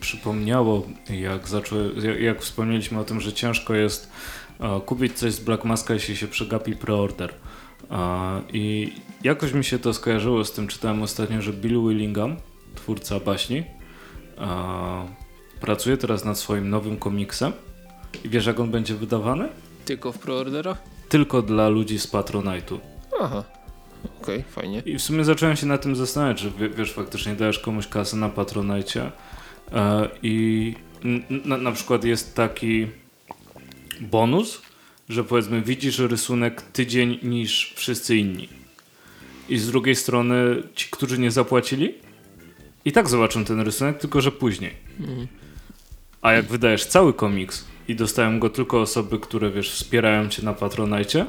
przypomniało, jak, zaczę, jak, jak wspomnieliśmy o tym, że ciężko jest e, kupić coś z Black Maska, jeśli się przegapi preorder. I jakoś mi się to skojarzyło z tym, czytałem ostatnio, że Bill Willingham, twórca baśni, pracuje teraz nad swoim nowym komiksem. I wiesz, jak on będzie wydawany? Tylko w preorderach? Tylko dla ludzi z Patronite'u. Aha. Okej, okay, fajnie. I w sumie zacząłem się na tym zastanawiać, że wiesz, faktycznie dajesz komuś kasę na Patronite e, i na, na przykład jest taki bonus, że powiedzmy widzisz rysunek tydzień niż wszyscy inni. I z drugiej strony ci, którzy nie zapłacili, i tak zobaczą ten rysunek, tylko że później. A jak wydajesz cały komiks i dostają go tylko osoby, które wiesz, wspierają cię na Patronite,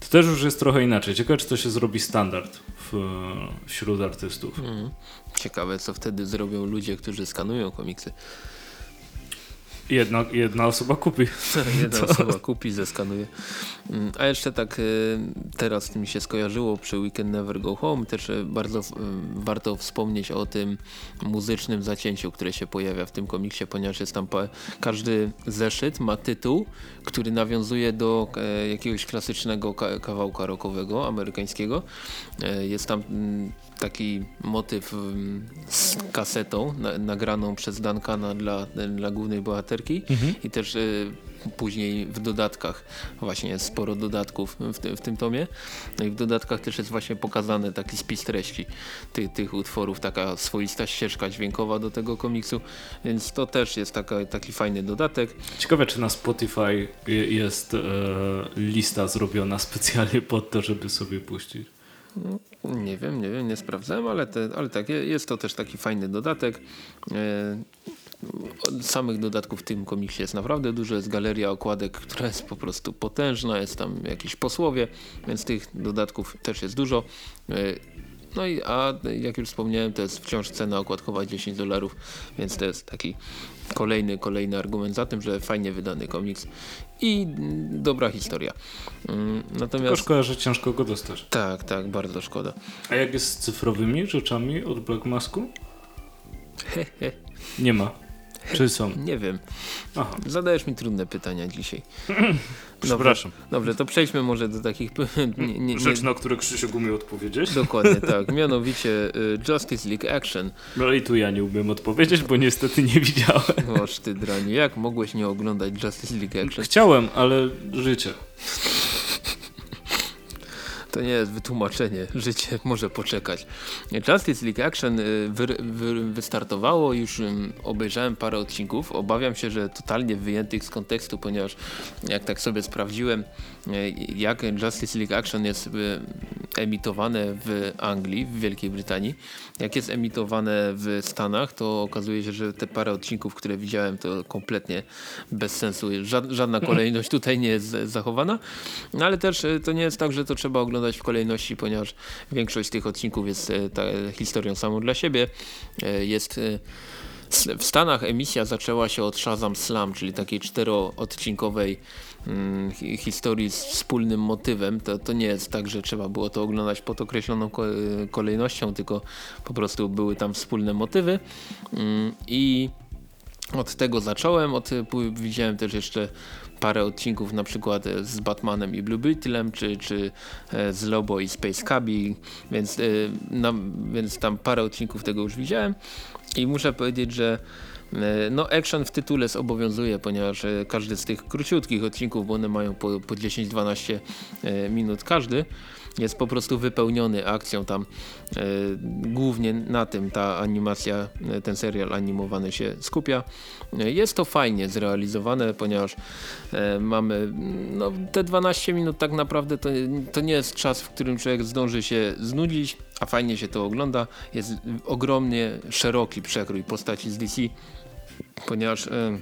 to też już jest trochę inaczej. Ciekawe, czy to się zrobi standard w, wśród artystów. Mhm. Ciekawe, co wtedy zrobią ludzie, którzy skanują komiksy. Jedna, jedna osoba kupi. Jedna to... osoba kupi, zeskanuje. Mm, a jeszcze tak y, teraz mi się skojarzyło przy Weekend Never Go Home, też y, bardzo y, warto wspomnieć o tym muzycznym zacięciu, które się pojawia w tym komiksie, ponieważ jest tam każdy zeszyt ma tytuł, który nawiązuje do e, jakiegoś klasycznego kawałka rockowego, amerykańskiego. E, jest tam mm, taki motyw mm, z kasetą nagraną przez Duncana dla, dla głównej bohaterki mhm. i też później w dodatkach właśnie jest sporo dodatków w, w, tym tomie no i w dodatkach też jest właśnie pokazany taki spis treści ty, tych utworów, taka swoista ścieżka dźwiękowa do tego komiksu, więc to też jest taka, taki fajny dodatek. Ciekawe czy na Spotify jest e, lista zrobiona specjalnie pod to, żeby sobie puścić. No, nie wiem, nie wiem, nie sprawdzałem, ale, te, ale tak, jest to też taki fajny dodatek. E, samych dodatków w tym komiksie jest naprawdę dużo. Jest galeria okładek, która jest po prostu potężna. Jest tam jakieś posłowie, więc tych dodatków też jest dużo. E, no i a jak już wspomniałem, to jest wciąż cena okładkowa 10 dolarów, więc to jest taki kolejny, kolejny argument za tym, że fajnie wydany komiks i dobra historia. Mm, natomiast... Tylko szkoda, że ciężko go dostać. Tak, tak, bardzo szkoda. A jak jest z cyfrowymi rzeczami od Black Masku? Nie ma. Czy są? Nie wiem. Aha. Zadajesz mi trudne pytania dzisiaj. Przepraszam. Dobrze, dobrze, to przejdźmy może do takich... Nie, nie, Rzeczy, na które Krzysiek umie odpowiedzieć. Dokładnie, tak. Mianowicie y, Justice League Action. No i tu ja nie umiem odpowiedzieć, bo niestety nie widziałem. Oż ty draniu, jak mogłeś nie oglądać Justice League Action? Chciałem, ale życie. To nie jest wytłumaczenie, życie może poczekać. Justice League Action y, wy, wy, wystartowało, już obejrzałem parę odcinków. Obawiam się, że totalnie wyjętych z kontekstu, ponieważ jak tak sobie sprawdziłem, jak Justice League Action jest y, emitowane w Anglii, w Wielkiej Brytanii, jak jest emitowane w Stanach, to okazuje się, że te parę odcinków, które widziałem, to kompletnie bez sensu. Żadna kolejność tutaj nie jest zachowana, no ale też to nie jest tak, że to trzeba oglądać w kolejności, ponieważ większość tych odcinków jest e, historią samą dla siebie. E, jest e, w Stanach emisja zaczęła się od Shazam Slam, czyli takiej czteroodcinkowej historii z wspólnym motywem. To, to nie jest tak, że trzeba było to oglądać pod określoną kolejnością, tylko po prostu były tam wspólne motywy hmm, i od tego zacząłem, od, widziałem też jeszcze parę odcinków na przykład e, z Batmanem i Blue Beetlem, czy, czy e, z Lobo i Space Cabi, więc, e, na, więc tam parę odcinków tego już widziałem i muszę powiedzieć, że no action w tytule zobowiązuje, ponieważ każdy z tych króciutkich odcinków, bo one mają po, po 10-12 minut każdy, jest po prostu wypełniony akcją tam e, głównie na tym ta animacja, e, ten serial animowany się skupia. E, jest to fajnie zrealizowane, ponieważ e, mamy no, te 12 minut tak naprawdę to, to nie jest czas, w którym człowiek zdąży się znudzić, a fajnie się to ogląda. Jest ogromnie szeroki przekrój postaci z DC, ponieważ e,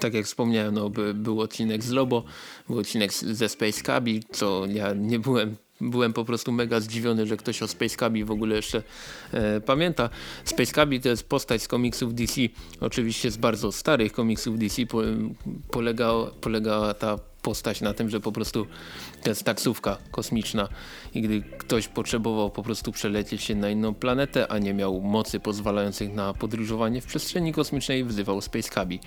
tak jak wspomniałem, no, by, był odcinek z Lobo, był odcinek ze Space Cabi, co ja nie byłem byłem po prostu mega zdziwiony, że ktoś o Space Cabi w ogóle jeszcze e, pamięta. Space Cabi to jest postać z komiksów DC, oczywiście z bardzo starych komiksów DC. Po, polegała, polegała ta postać na tym, że po prostu to jest taksówka kosmiczna i gdy ktoś potrzebował po prostu przelecieć się na inną planetę, a nie miał mocy pozwalających na podróżowanie w przestrzeni kosmicznej, wzywał Space Cabi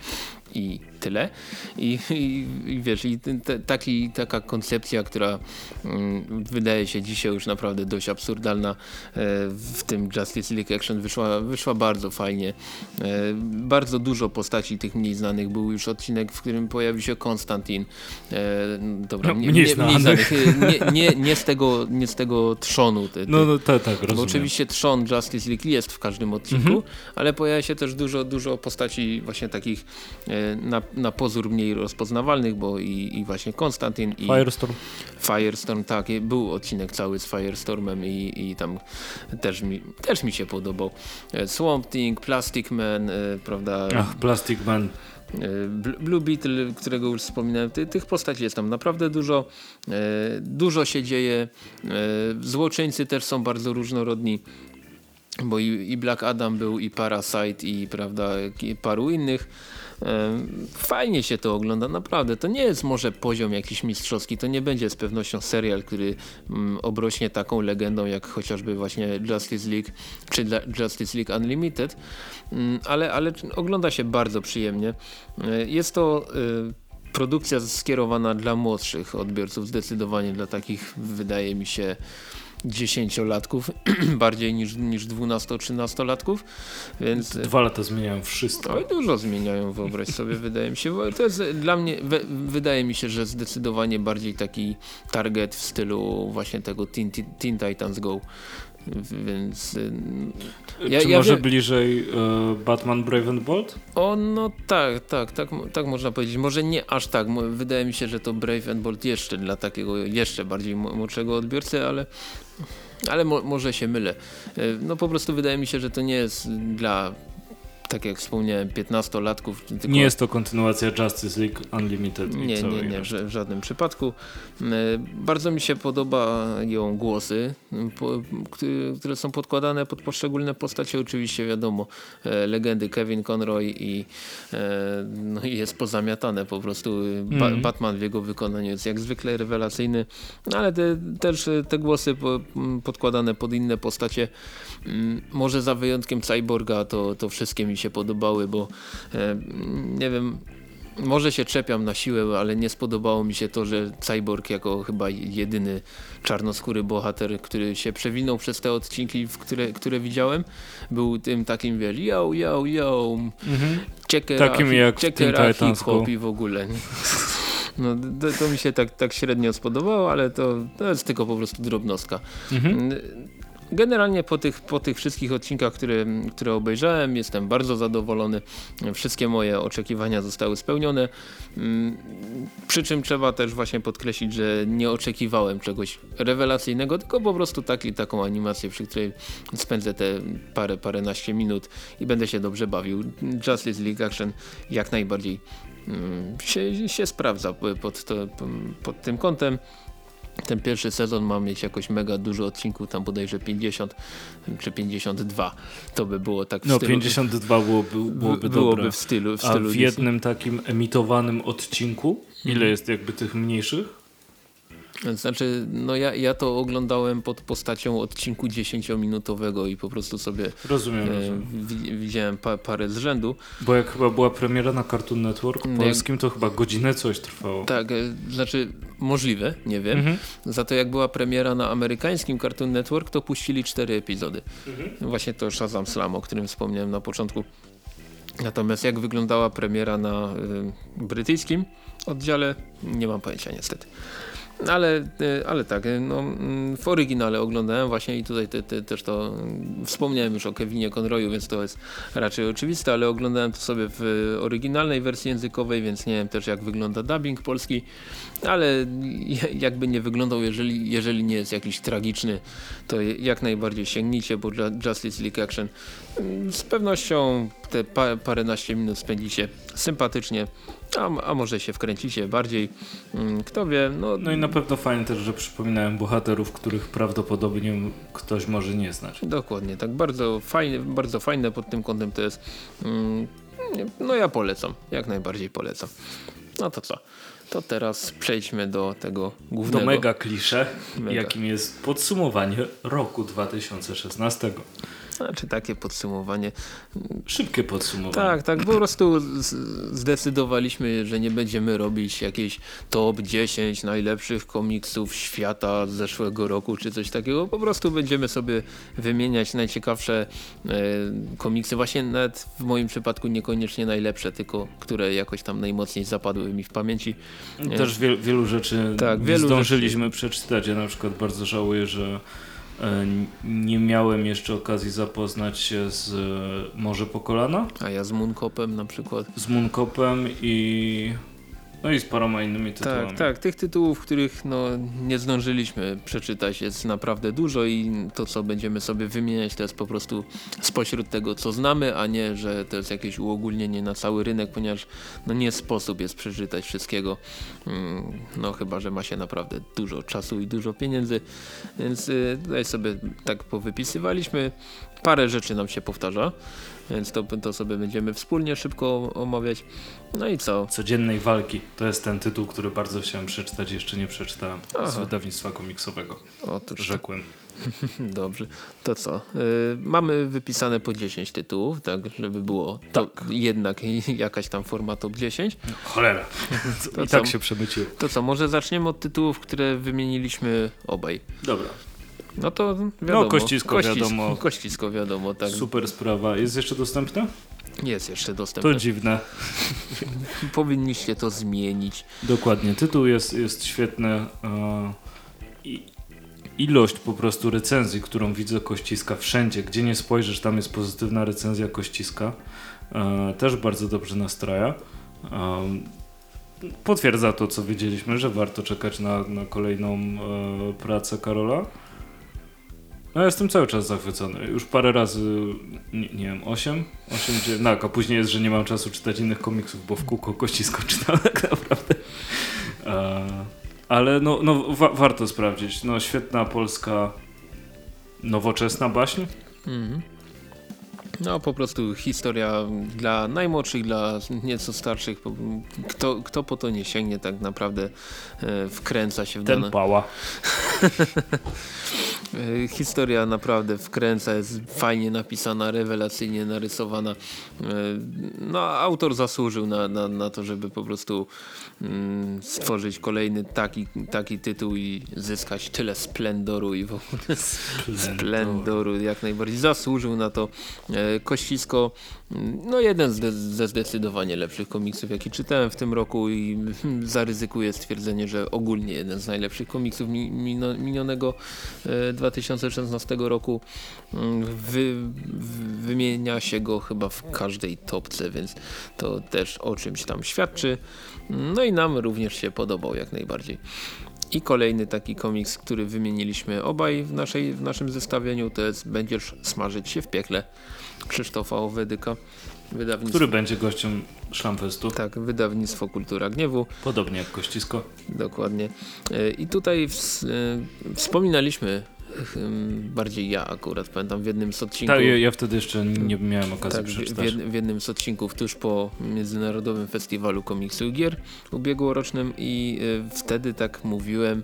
i tyle. I, i, i wiesz, i te, taki, taka koncepcja, która mm, wydaje się dzisiaj już naprawdę dość absurdalna e, w tym Justice League Action wyszła, wyszła bardzo fajnie. E, bardzo dużo postaci tych mniej znanych. Był już odcinek, w którym pojawił się Konstantin. E, dobra, no, nie, mniej, mniej znanych. Nie, nie, nie, z tego, nie z tego trzonu. Te, te, no, no tak, tak, rozumiem. Bo oczywiście trzon Justice League jest w każdym odcinku, mhm. ale pojawia się też dużo, dużo postaci właśnie takich na, na pozór mniej rozpoznawalnych, bo i, i właśnie Konstantin i Firestorm. Firestorm, tak, był odcinek cały z Firestormem i, i tam też mi, też mi się podobał. E, Swamp Thing, Plastic Man, e, prawda? Ach, Plastic Man. E, Blue Beetle, którego już wspominałem, Ty, tych postaci jest tam naprawdę dużo. Dużo się dzieje. Złoczyńcy też są bardzo różnorodni bo i, i Black Adam był, i Parasite, i prawda, i paru innych. Fajnie się to ogląda, naprawdę. To nie jest może poziom jakiś mistrzowski, to nie będzie z pewnością serial, który mm, obrośnie taką legendą jak chociażby właśnie Justice League czy Justice League Unlimited, mm, ale, ale ogląda się bardzo przyjemnie. E, jest to e, produkcja skierowana dla młodszych odbiorców, zdecydowanie dla takich wydaje mi się dziesięciolatków bardziej niż, niż 12-13-latków. Więc... Dwa lata zmieniają wszystko. Oj, dużo zmieniają, wyobraź sobie, wydaje mi się. To jest dla mnie, wydaje mi się, że zdecydowanie bardziej taki target w stylu właśnie tego Teen, Teen Titans Go więc... Y, ja, Czy ja może bliżej y, Batman Brave and Bold? O, no tak, tak, tak, tak można powiedzieć. Może nie aż tak. Wydaje mi się, że to Brave and Bold jeszcze dla takiego jeszcze bardziej młodszego odbiorcy, ale ale mo może się mylę. Y, no po prostu wydaje mi się, że to nie jest dla tak jak wspomniałem, 15-latków. Tylko... Nie jest to kontynuacja Justice League Unlimited. Nie, nie, nie, w, żadnym przypadku. E, bardzo mi się podobają głosy, które są podkładane pod poszczególne postacie. Oczywiście wiadomo, e, legendy Kevin Conroy i, e, no jest pozamiatane po prostu. Mm. Batman w jego wykonaniu jest jak zwykle rewelacyjny, no ale te, też te głosy podkładane pod inne postacie, może za wyjątkiem Cyborga, to, to wszystkie mi się podobały, bo e, nie wiem, może się czepiam na siłę, ale nie spodobało mi się to, że Cyborg jako chyba jedyny czarnoskóry bohater, który się przewinął przez te odcinki, które, które widziałem, był tym takim, wiesz, yo, yo, yo, mhm. ciekera, takim jak ciekera, hip-hop i w ogóle. No, to, to, mi się tak, tak średnio spodobało, ale to, to jest tylko po prostu drobnostka. Mhm. Generalnie po tych, po tych wszystkich odcinkach, które, które obejrzałem, jestem bardzo zadowolony. Wszystkie moje oczekiwania zostały spełnione. Mm, przy czym trzeba też właśnie podkreślić, że nie oczekiwałem czegoś rewelacyjnego, tylko po prostu taki, taką animację, przy której spędzę te parę, paręnaście minut i będę się dobrze bawił. Justice League Action jak najbardziej mm, się, się sprawdza pod, to, pod tym kątem ten pierwszy sezon ma mieć jakoś mega dużo odcinków, tam bodajże 50 czy 52. To by było tak w no, stylu... No 52 byłoby, byłoby, byłoby dobre. w stylu, w stylu A w jednym takim emitowanym odcinku, ile mhm. jest jakby tych mniejszych? Znaczy, no ja, ja to oglądałem pod postacią odcinku 10-minutowego i po prostu sobie rozumiem, e, widziałem pa, parę z rzędu. Bo jak chyba była premiera na Cartoon Network polskim, to chyba godzinę coś trwało. Tak, e, znaczy możliwe, nie wiem. Mhm. Za to jak była premiera na amerykańskim Cartoon Network, to puścili cztery epizody. Mhm. Właśnie to Shazam Slam, o którym wspomniałem na początku. Natomiast jak wyglądała premiera na y, brytyjskim oddziale, nie mam pojęcia niestety. Ale, e, ale tak, e, no, mm, w oryginale oglądałem właśnie i tutaj te, te, też to mm, wspomniałem już o Kevinie Conroyu, więc to jest raczej oczywiste, ale oglądałem to sobie w oryginalnej wersji językowej, więc nie wiem też jak wygląda dubbing polski, ale jakby nie wyglądał, jeżeli, jeżeli nie jest jakiś tragiczny, to jak najbardziej sięgnijcie, bo Justice League Action mm, z pewnością te pa, paręnaście minut spędzicie sympatycznie, a, a może się wkręcicie bardziej, mm, kto wie. No, no i na pewno fajnie też, że przypominałem bohaterów, których prawdopodobnie ktoś może nie znać. Dokładnie, tak bardzo fajne, bardzo fajne pod tym kątem to jest. Mm, no ja polecam, jak najbardziej polecam. No to co? To teraz przejdźmy do tego głównego. Do mega klisze, mega. jakim jest podsumowanie roku 2016. Znaczy takie podsumowanie. Szybkie podsumowanie. Tak, tak. Po prostu zdecydowaliśmy, że nie będziemy robić jakiejś top 10 najlepszych komiksów świata z zeszłego roku czy coś takiego. Po prostu będziemy sobie wymieniać najciekawsze e, komiksy. Właśnie nawet w moim przypadku niekoniecznie najlepsze, tylko które jakoś tam najmocniej zapadły mi w pamięci. Też wielu, wielu rzeczy tak, wielu zdążyliśmy rzeczy... przeczytać. Ja na przykład bardzo żałuję, że nie miałem jeszcze okazji zapoznać się z e, Morze po kolana. A ja z Moonkopem na przykład. Z Moonkopem i no i z paroma innymi tytułami. Tak, tak. Tych tytułów, których no, nie zdążyliśmy przeczytać jest naprawdę dużo i to co będziemy sobie wymieniać to jest po prostu spośród tego co znamy, a nie, że to jest jakieś uogólnienie na cały rynek, ponieważ no, nie sposób jest przeczytać wszystkiego. Mm, no chyba, że ma się naprawdę dużo czasu i dużo pieniędzy. Więc y, tutaj sobie tak powypisywaliśmy. Parę rzeczy nam się powtarza. Więc to, to sobie będziemy wspólnie szybko omawiać. No i co? Codziennej walki. To jest ten tytuł, który bardzo chciałem przeczytać, jeszcze nie przeczytałem. Z Aha. wydawnictwa komiksowego. Otóż Rzekłem. Dobrze, to co? Y, mamy wypisane po 10 tytułów, tak, żeby było to Tak. jednak jakaś tam forma top 10. Cholera. To I tak co? się przemyciło. To co, może zaczniemy od tytułów, które wymieniliśmy obaj. Dobra. No to wiadomo. Kościsko wiadomo. Kościsko wiadomo, tak. Super sprawa. Jest jeszcze dostępna? Jest jeszcze To dostępne. dziwne. Powinniście to zmienić. Dokładnie. Tytuł jest, jest świetny. e, I ilość po prostu recenzji, którą widzę Kościska wszędzie, gdzie nie spojrzysz, tam jest pozytywna recenzja Kościska. E, Też bardzo dobrze nastraja. E, Potwierdza to, co wiedzieliśmy, że warto czekać na, na kolejną e, pracę Karola. No, jestem cały czas zachwycony. Już parę razy, nie, nie wiem, 8? 8 9, tak, a później jest, że nie mam czasu czytać innych komiksów, bo w kółko kościsko czytam tak naprawdę. Ale no, no wa warto sprawdzić. No, świetna polska, nowoczesna baśń. Mhm. No po prostu historia dla najmłodszych, dla nieco starszych. Kto, kto po to nie sięgnie tak naprawdę e, wkręca się w dane... Ten pała. E, Historia naprawdę wkręca, jest fajnie napisana, rewelacyjnie narysowana. E, No, autor zasłużył na, na, na to, żeby po prostu stworzyć kolejny taki, taki tytuł i zyskać tyle splendoru i w ogóle splendoru jak najbardziej. Zasłużył na to. E, Kościsko, mm, no jeden z ze zdecydowanie lepszych komiksów, jaki czytałem w tym roku i zaryzykuję stwierdzenie, że ogólnie jeden z najlepszych komiksów minionego e, 2016 roku. Mm, Wy, wymienia się go chyba w każdej topce, więc to też o czymś tam świadczy. No i nam również się podobał jak najbardziej. I kolejny taki komiks, który wymieniliśmy obaj w, naszej, w naszym zestawieniu, to jest Będziesz smażyć się w piekle Krzysztofa Owedyka. Wydawnictwo, Który będzie gościem Szlamfestu. Tak, wydawnictwo Kultura Gniewu, Podobnie jak Kościsko. dokładnie. E, I tutaj e, wspominaliśmy, bardziej ja akurat pamiętam w jednym z odcinków. Tak, ja, ja wtedy jeszcze nie miałem okazji Tak, w, w, przeczytać. jed, w jednym z odcinków tuż po Międzynarodowym Festiwalu Komiksu i Gier ubiegłorocznym i y, wtedy tak mówiłem,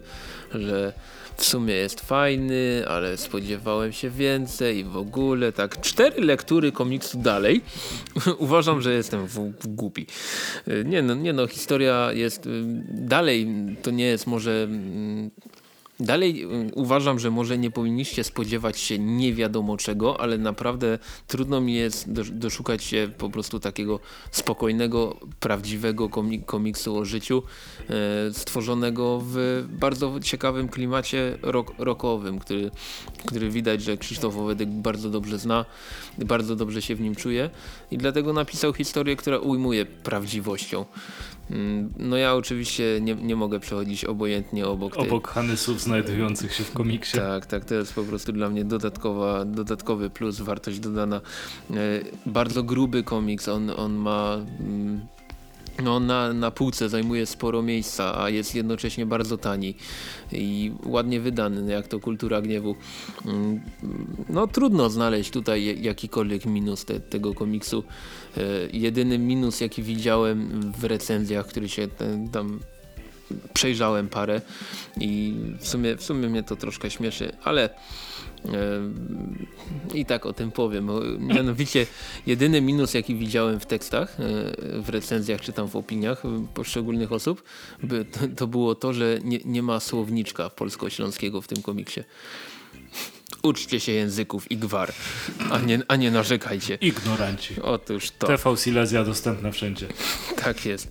że w sumie jest fajny, ale spodziewałem się więcej i w ogóle tak cztery lektury komiksu dalej uważam, że jestem w, w głupi. Y, Nie no, nie no, historia jest y, dalej, to nie jest może mm, Dalej y, uważam, że może nie powinniście spodziewać się nie wiadomo czego, ale naprawdę trudno mi jest do, doszukać się po prostu takiego spokojnego, prawdziwego komik komiksu o życiu, e, stworzonego w bardzo ciekawym klimacie rock, rockowym, który, który widać, że Krzysztof Owedyk bardzo dobrze zna, bardzo dobrze się w nim czuje i dlatego napisał historię, która ujmuje prawdziwością. Mm, No ja oczywiście nie, nie mogę przechodzić obojętnie obok tej, Obok Hanysów znajdujących się w komiksie. tak, tak, to jest po prostu dla mnie dodatkowa, dodatkowy plus, wartość dodana. E, bardzo gruby komiks, on, on ma... No, na, na półce zajmuje sporo miejsca, a jest jednocześnie bardzo tani i ładnie wydany, jak to kultura gniewu. Mm, No trudno znaleźć tutaj jakikolwiek minus te, tego komiksu. E, Jedyny minus jaki widziałem w recenzjach, który się ten, tam przejrzałem parę i w sumie, w sumie mnie to troszkę śmieszy, ale i tak o tym powiem. Mianowicie jedyny minus jaki widziałem w tekstach, e, w recenzjach czy tam w opiniach poszczególnych osób, to, było to, że nie, nie ma słowniczka polsko-śląskiego w tym komiksie. Uczcie się języków i gwar, a nie, a nie narzekajcie. Ignoranci. Otóż to, TV Silesia dostępna wszędzie. tak jest.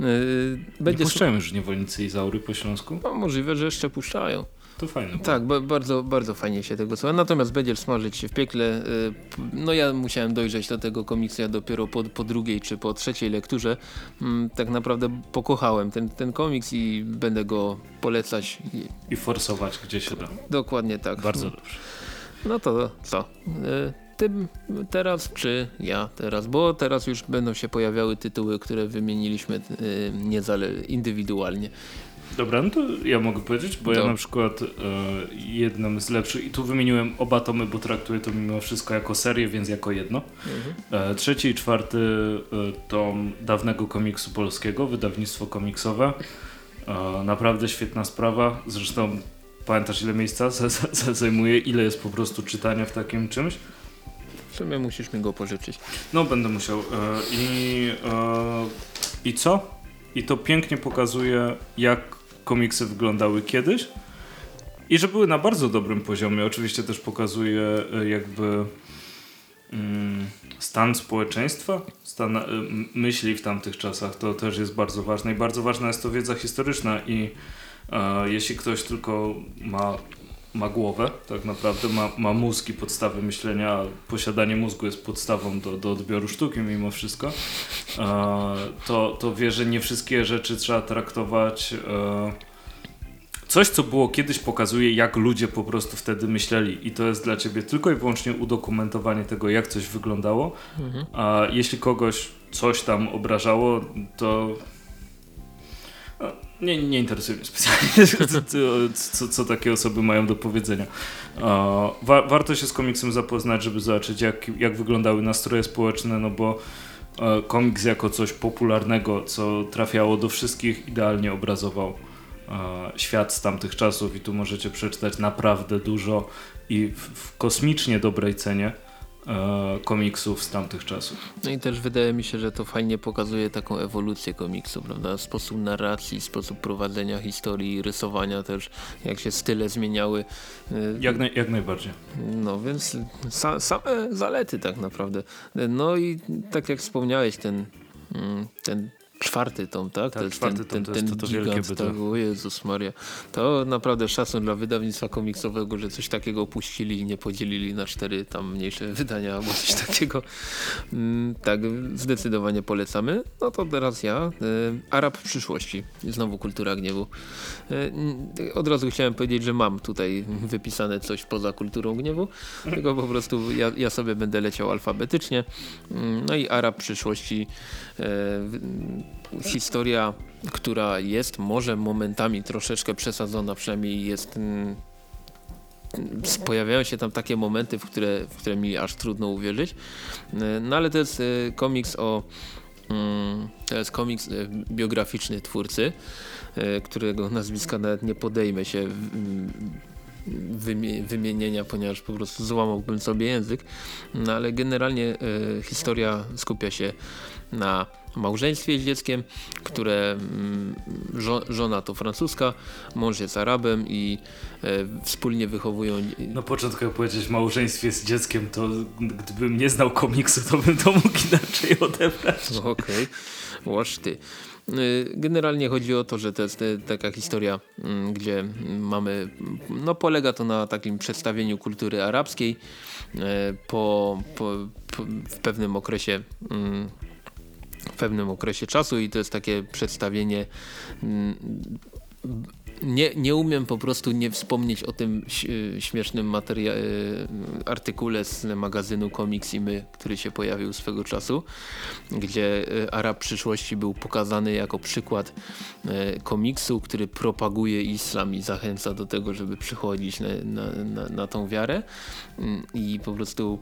E, Nie Będzie puszczają już niewolnicy Izaury po śląsku? no, możliwe, że jeszcze puszczają. To fajne. było. Tak, ba bardzo, bardzo fajnie się tego słucha. Natomiast będzie smażyć się w piekle. y, No ja musiałem dojrzeć do tego komiksu ja dopiero po, po drugiej czy po trzeciej lekturze. Mm, Tak naprawdę pokochałem ten, ten komiks i będę go polecać. I- forsować gdzie się da. Dokładnie tak. Bardzo dobrze. No to co? Y, Ty teraz czy ja teraz? Bo teraz już będą się pojawiały tytuły, które wymieniliśmy y, niezale indywidualnie. Dobra, no to ja mogę powiedzieć, bo ja na przykład e, jednym z lepszych, i tu wymieniłem oba tomy, bo traktuję to mimo wszystko jako serię, więc jako jedno. E, trzeci i czwarty e, tom dawnego komiksu polskiego, wydawnictwo komiksowe. Naprawdę świetna sprawa. Zresztą pamiętasz ile miejsca za- za- za- zajmuje, ile jest po prostu czytania w takim czymś? W sumie musisz mi go pożyczyć. No, będę musiał. I, I co? I to pięknie pokazuje, jak komiksy wyglądały kiedyś. I że były na bardzo dobrym poziomie. Oczywiście też pokazuje, e, jakby mm, stan społeczeństwa, stan e, myśli w tamtych czasach. To też jest bardzo ważne. I bardzo ważna jest to wiedza historyczna. I e, jeśli ktoś tylko ma ma głowę, tak naprawdę, ma, ma mózg i podstawy myślenia, posiadanie mózgu jest podstawą do, do odbioru sztuki mimo wszystko, e, to, to wie, że nie wszystkie rzeczy trzeba traktować. E, coś, co było kiedyś, pokazuje, jak ludzie po prostu wtedy myśleli, i to jest dla ciebie tylko i wyłącznie udokumentowanie tego, jak coś wyglądało. A jeśli kogoś coś tam obrażało, to nie, nie interesuje mnie specjalnie, co, co, takie osoby mają do powiedzenia. Wa, warto się z komiksem zapoznać, żeby zobaczyć, jak, jak wyglądały nastroje społeczne, no bo e, komiks jako coś popularnego, co trafiało do wszystkich, idealnie obrazował e, świat z tamtych czasów i tu możecie przeczytać naprawdę dużo i w, w kosmicznie dobrej cenie komiksów z tamtych czasów. No i też wydaje mi się, że to fajnie pokazuje taką ewolucję komiksu, prawda? Sposób narracji, sposób prowadzenia historii, rysowania też, jak się style zmieniały. Y, Jak, naj, jak najbardziej. No więc sa, same zalety tak naprawdę. No i tak jak wspomniałeś, ten, mm, ten czwarty tom, tak? Tak, czwarty tom to jest to- to wielkie gigant, bydło. tak, o Jezus Maria. To naprawdę szacun dla wydawnictwa komiksowego, że coś takiego opuścili i nie podzielili na cztery tam mniejsze wydania albo coś takiego. Mm, tak, zdecydowanie polecamy. No to teraz ja. Y, Arab przyszłości. Znowu kultura gniewu. Y, n- Od razu chciałem powiedzieć, że mam tutaj wypisane coś poza kulturą gniewu, tylko po prostu ja, ja sobie będę leciał alfabetycznie. Mm, No i Arab przyszłości. Historia, która jest może momentami troszeczkę przesadzona, przynajmniej jest mm, pojawiają się tam takie momenty, w które, w które mi aż trudno uwierzyć. E, No ale to jest e, komiks o mm, to jest komiks e, biograficzny twórcy, którego nazwiska nawet nie podejmę się wymie- wymienienia, ponieważ po prostu złamałbym sobie język. No ale generalnie historia skupia się na małżeństwie z dzieckiem, które mm, żo żona to francuska, mąż jest Arabem i e, wspólnie wychowują Na początku jak powiedzieć małżeństwie z dzieckiem, to gdybym nie znał komiksu, to bym to mógł inaczej odebrać. No, Okej, łasz ty. Y, Generalnie chodzi o to, że to jest e, taka historia, mm, gdzie mamy, no polega to na takim przedstawieniu kultury arabskiej e, po, po, po, w pewnym okresie mm, w pewnym okresie czasu i to jest takie przedstawienie mm, nie, nie umiem po prostu nie wspomnieć o tym ś- śmiesznym y, artykule z magazynu Komiks i My, który się pojawił swego czasu, gdzie y, Arab przyszłości był pokazany jako przykład y, komiksu, który propaguje islam i zachęca do tego, żeby przychodzić na, na, na, na tą wiarę. Mm, i po prostu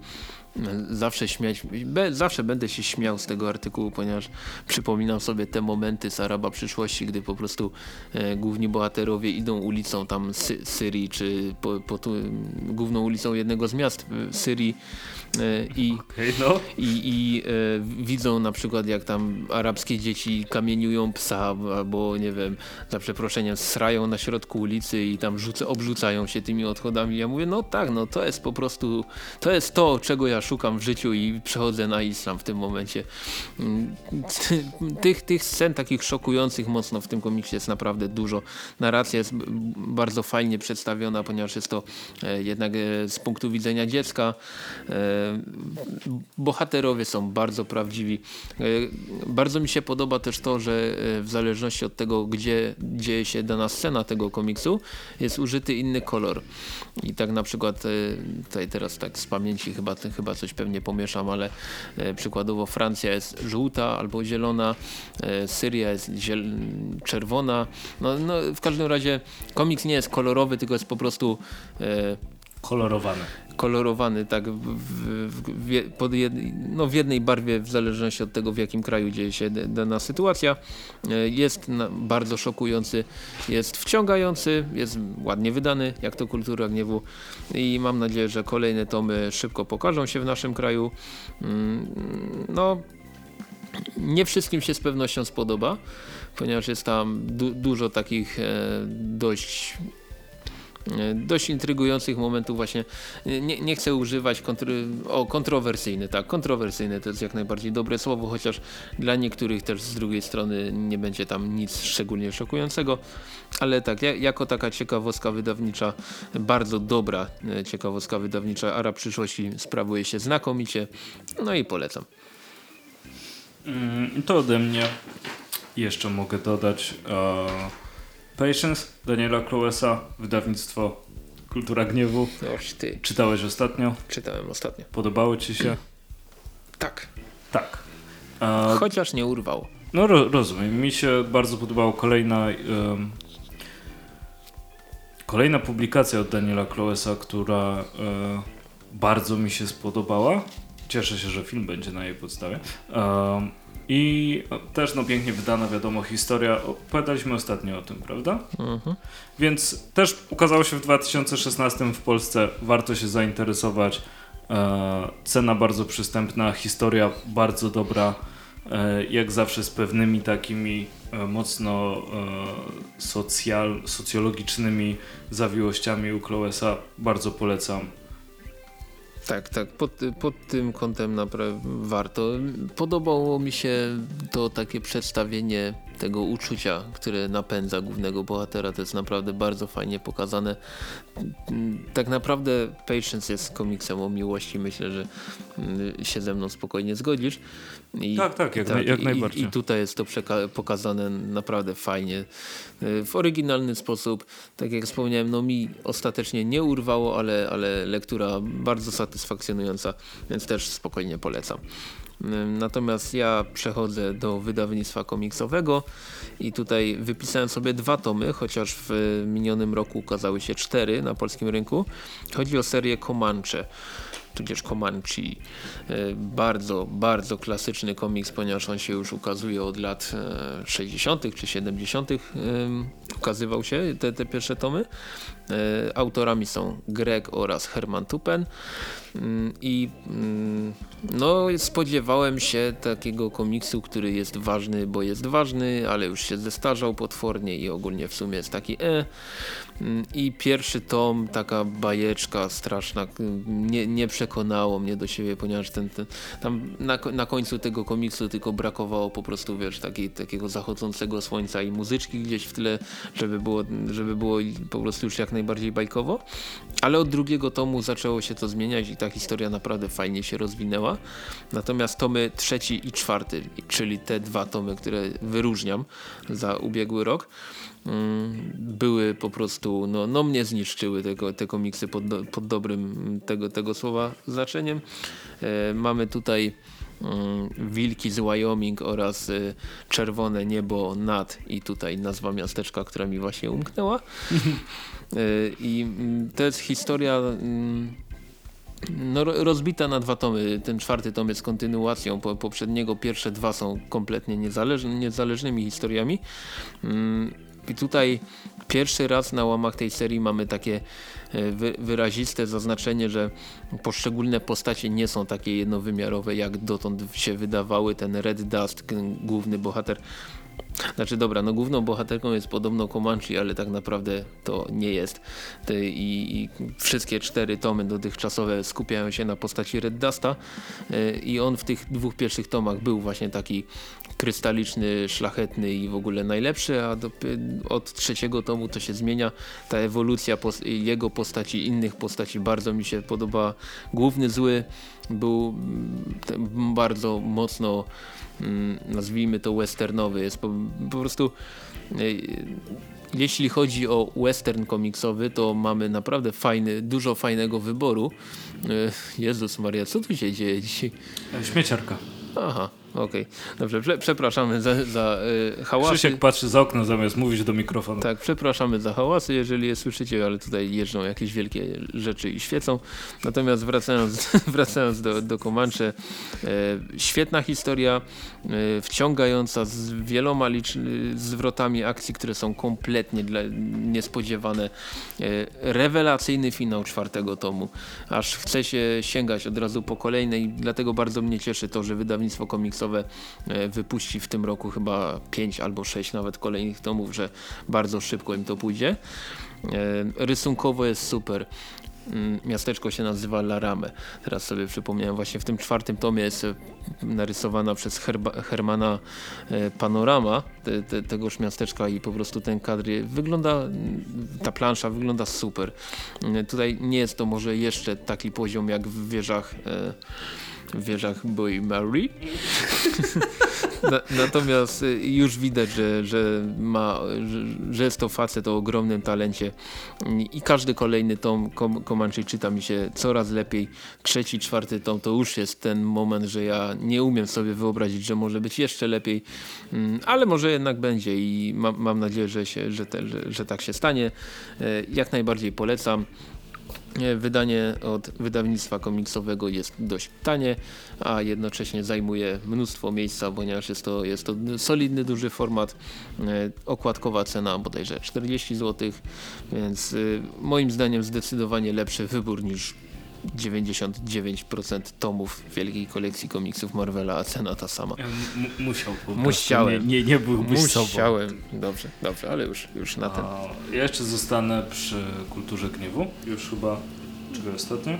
zawsze śmiać, be, zawsze będę się śmiał z tego artykułu, ponieważ przypominam sobie te momenty z Araba przyszłości, gdy po prostu e, główni bohaterowie idą ulicą tam Sy Syrii, czy po, po tu, główną ulicą jednego z miast w Syrii e, i Okej, no. i, i e, widzą na przykład jak tam arabskie dzieci kamieniują psa albo nie wiem, za przeproszeniem srają na środku ulicy i tam rzuca, obrzucają się tymi odchodami. Ja mówię, no tak, no to jest po prostu, to jest to, czego ja szukam w życiu i przechodzę na islam w tym momencie. Tych, tych scen takich szokujących mocno w tym komiksie jest naprawdę dużo. Narracja jest bardzo fajnie przedstawiona, ponieważ jest to e, jednak e, z punktu widzenia dziecka. E, bohaterowie są bardzo prawdziwi. Bardzo mi się podoba też to, że w zależności od tego, gdzie dzieje się dana scena tego komiksu, jest użyty inny kolor. I tak na przykład tutaj teraz tak z pamięci chyba, chyba coś pewnie pomieszam, ale e, przykładowo Francja jest żółta albo zielona, e, Syria jest czerwona. No, no, w każdym razie komiks nie jest kolorowy, tylko jest po prostu e, kolorowany kolorowany tak w, w, w, jed, no w jednej barwie w zależności od tego w jakim kraju dzieje się dana sytuacja. E, jest bardzo szokujący, jest wciągający, jest ładnie wydany jak to Kultura Gniewu i mam nadzieję, że kolejne tomy szybko pokażą się w naszym kraju. Mm, no nie wszystkim się z pewnością spodoba, ponieważ jest tam du dużo takich e, dość dość intrygujących momentów właśnie. Nie, nie chcę używać kontry, o kontrowersyjny, tak, kontrowersyjny to jest jak najbardziej dobre słowo, chociaż dla niektórych też z drugiej strony nie będzie tam nic szczególnie szokującego, ale tak, jako taka ciekawostka wydawnicza, bardzo dobra e, ciekawostka wydawnicza, Ara przyszłości sprawuje się znakomicie, no i polecam. Mm, to ode mnie jeszcze mogę dodać Patience Daniela Crowesa, wydawnictwo Kultura Gniewu. Oż ty. Czytałeś ostatnio? Czytałem ostatnio. Podobało ci się? Tak. Tak. Chociaż nie urwał. No ro rozumiem. Mi się bardzo podobała kolejna um, kolejna publikacja od Daniela Crowesa, która um, bardzo mi się spodobała. Cieszę się, że film będzie na jej podstawie. Um, i też no pięknie wydana, wiadomo, historia. Opowiadaliśmy ostatnio o tym, prawda? Mhm. Więc też ukazało się w 2016 w Polsce. Warto się zainteresować. E, cena bardzo przystępna, historia bardzo dobra. E, jak zawsze z pewnymi takimi e, mocno e, socjal, socjologicznymi zawiłościami u Chloesa. Bardzo polecam. Tak, tak, pod, pod tym kątem naprawdę warto. Podobało mi się to takie przedstawienie tego uczucia, które napędza głównego bohatera. To jest naprawdę bardzo fajnie pokazane. Tak naprawdę Patience jest komiksem o miłości. Myślę, że mm, się ze mną spokojnie zgodzisz. I, tak, tak, jak, tak, jak i, najbardziej. I tutaj jest to pokazane naprawdę fajnie, y, w oryginalny sposób. Tak jak wspomniałem, no mi ostatecznie nie urwało, ale, ale lektura bardzo satysfakcjonująca, więc też spokojnie polecam. Natomiast ja przechodzę do wydawnictwa komiksowego i tutaj wypisałem sobie dwa tomy, chociaż w minionym roku ukazały się cztery na polskim rynku. Chodzi o serię Comanche tudzież Comanche. E, bardzo, bardzo klasyczny komiks, ponieważ on się już ukazuje od lat 60. E, czy 70. ukazywał się te, te pierwsze tomy. E, autorami są Greg oraz Herman Tupen. Mm, I mm, no, spodziewałem się takiego komiksu, który jest ważny, bo jest ważny, ale już się zestarzał potwornie i ogólnie w sumie jest taki e. Mm, I pierwszy tom, taka bajeczka straszna, nie, nie przekonało mnie do siebie, ponieważ ten, ten tam na, na końcu tego komiksu tylko brakowało po prostu, wiesz, taki, takiego zachodzącego słońca i muzyczki gdzieś w tle, żeby było, żeby było po prostu już jak najbardziej bajkowo. Ale od drugiego tomu zaczęło się to zmieniać i ta historia naprawdę fajnie się rozwinęła. Natomiast tomy trzeci i czwarty, czyli te dwa tomy, które wyróżniam za ubiegły rok, mm, były po prostu, no, no mnie zniszczyły tego, te komiksy pod, pod dobrym tego, tego słowa znaczeniem. E, mamy tutaj mm, Wilki z Wyoming oraz y, Czerwone Niebo nad i tutaj nazwa miasteczka, która mi właśnie umknęła. Y, I mm, to jest historia mm, no, rozbita na dwa tomy. Ten czwarty tom jest kontynuacją poprzedniego. Pierwsze dwa są kompletnie niezależny, niezależnymi historiami. I tutaj pierwszy raz na łamach tej serii mamy takie e, wyraziste zaznaczenie, że poszczególne postacie nie są takie jednowymiarowe jak dotąd się wydawały. Ten Red Dust, główny bohater znaczy dobra, no główną bohaterką jest podobno Comanche, ale tak naprawdę to nie jest. I, i wszystkie cztery tomy dotychczasowe skupiają się na postaci Red Dusta e, i on w tych dwóch pierwszych tomach był właśnie taki krystaliczny, szlachetny i w ogóle najlepszy, a do, od trzeciego tomu to się zmienia. Ta ewolucja jego postaci, innych postaci bardzo mi się podoba. Główny zły był mm, bardzo mocno nazwijmy to westernowy. Jest po, po prostu jeśli chodzi o western komiksowy, to mamy naprawdę fajny, dużo fajnego wyboru. E, Jezus Maria, co tu się dzieje dzisiaj? Śmieciarka. Aha, okej. Dobrze, prze, przepraszamy za, za y, hałasy. Krzysiek patrzy za okno zamiast mówić do mikrofonu. Tak, przepraszamy za hałasy, jeżeli je słyszycie, ale tutaj jeżdżą jakieś wielkie rzeczy i świecą. Natomiast wracając, wracając do, do Comanche, e, świetna historia, e, wciągająca z wieloma licz, zwrotami akcji, które są kompletnie dla, niespodziewane. E, rewelacyjny finał czwartego tomu. Aż chce się sięgać od razu po kolejnej, dlatego bardzo mnie cieszy to, że wydawnictwo komiksowe e, wypuści w tym roku chyba 5 albo 6 nawet kolejnych tomów, że bardzo szybko im to pójdzie. E, rysunkowo jest super. Mm, Miasteczko się nazywa Larame. Teraz sobie przypomniałem, właśnie w tym czwartym tomie jest e, narysowana przez Herba, Hermana panorama te, te, tegoż miasteczka i po prostu ten kadr wygląda, mm, ta plansza wygląda super. Tutaj nie jest to może jeszcze taki poziom jak w wieżach e, w wieżach Boy Mary. Na, natomiast y, już widać, że, że, ma, że, jest to facet o ogromnym talencie i każdy kolejny tom Kom- czyta mi się coraz lepiej. Trzeci, czwarty tom to już jest ten moment, że ja nie umiem sobie wyobrazić, że może być jeszcze lepiej, Mm, ale może jednak będzie i mam, mam nadzieję, że, się, że, te, że, że tak się stanie. E, Jak najbardziej polecam. E, Wydanie od wydawnictwa komiksowego jest dość tanie, a jednocześnie zajmuje mnóstwo miejsca, ponieważ jest to, jest to solidny, duży format. E, Okładkowa cena bodajże 40 zł, więc y, moim zdaniem zdecydowanie lepszy wybór niż 99% tomów wielkiej kolekcji komiksów Marvela, a cena ta sama. M- musiał po prostu. Musiałem. Nie, nie, nie byłbyś sobą. Musiałem. Dobrze, dobrze, ale już, już na ten. Ja jeszcze zostanę przy kulturze gniewu. Już chyba. Czego ostatnio?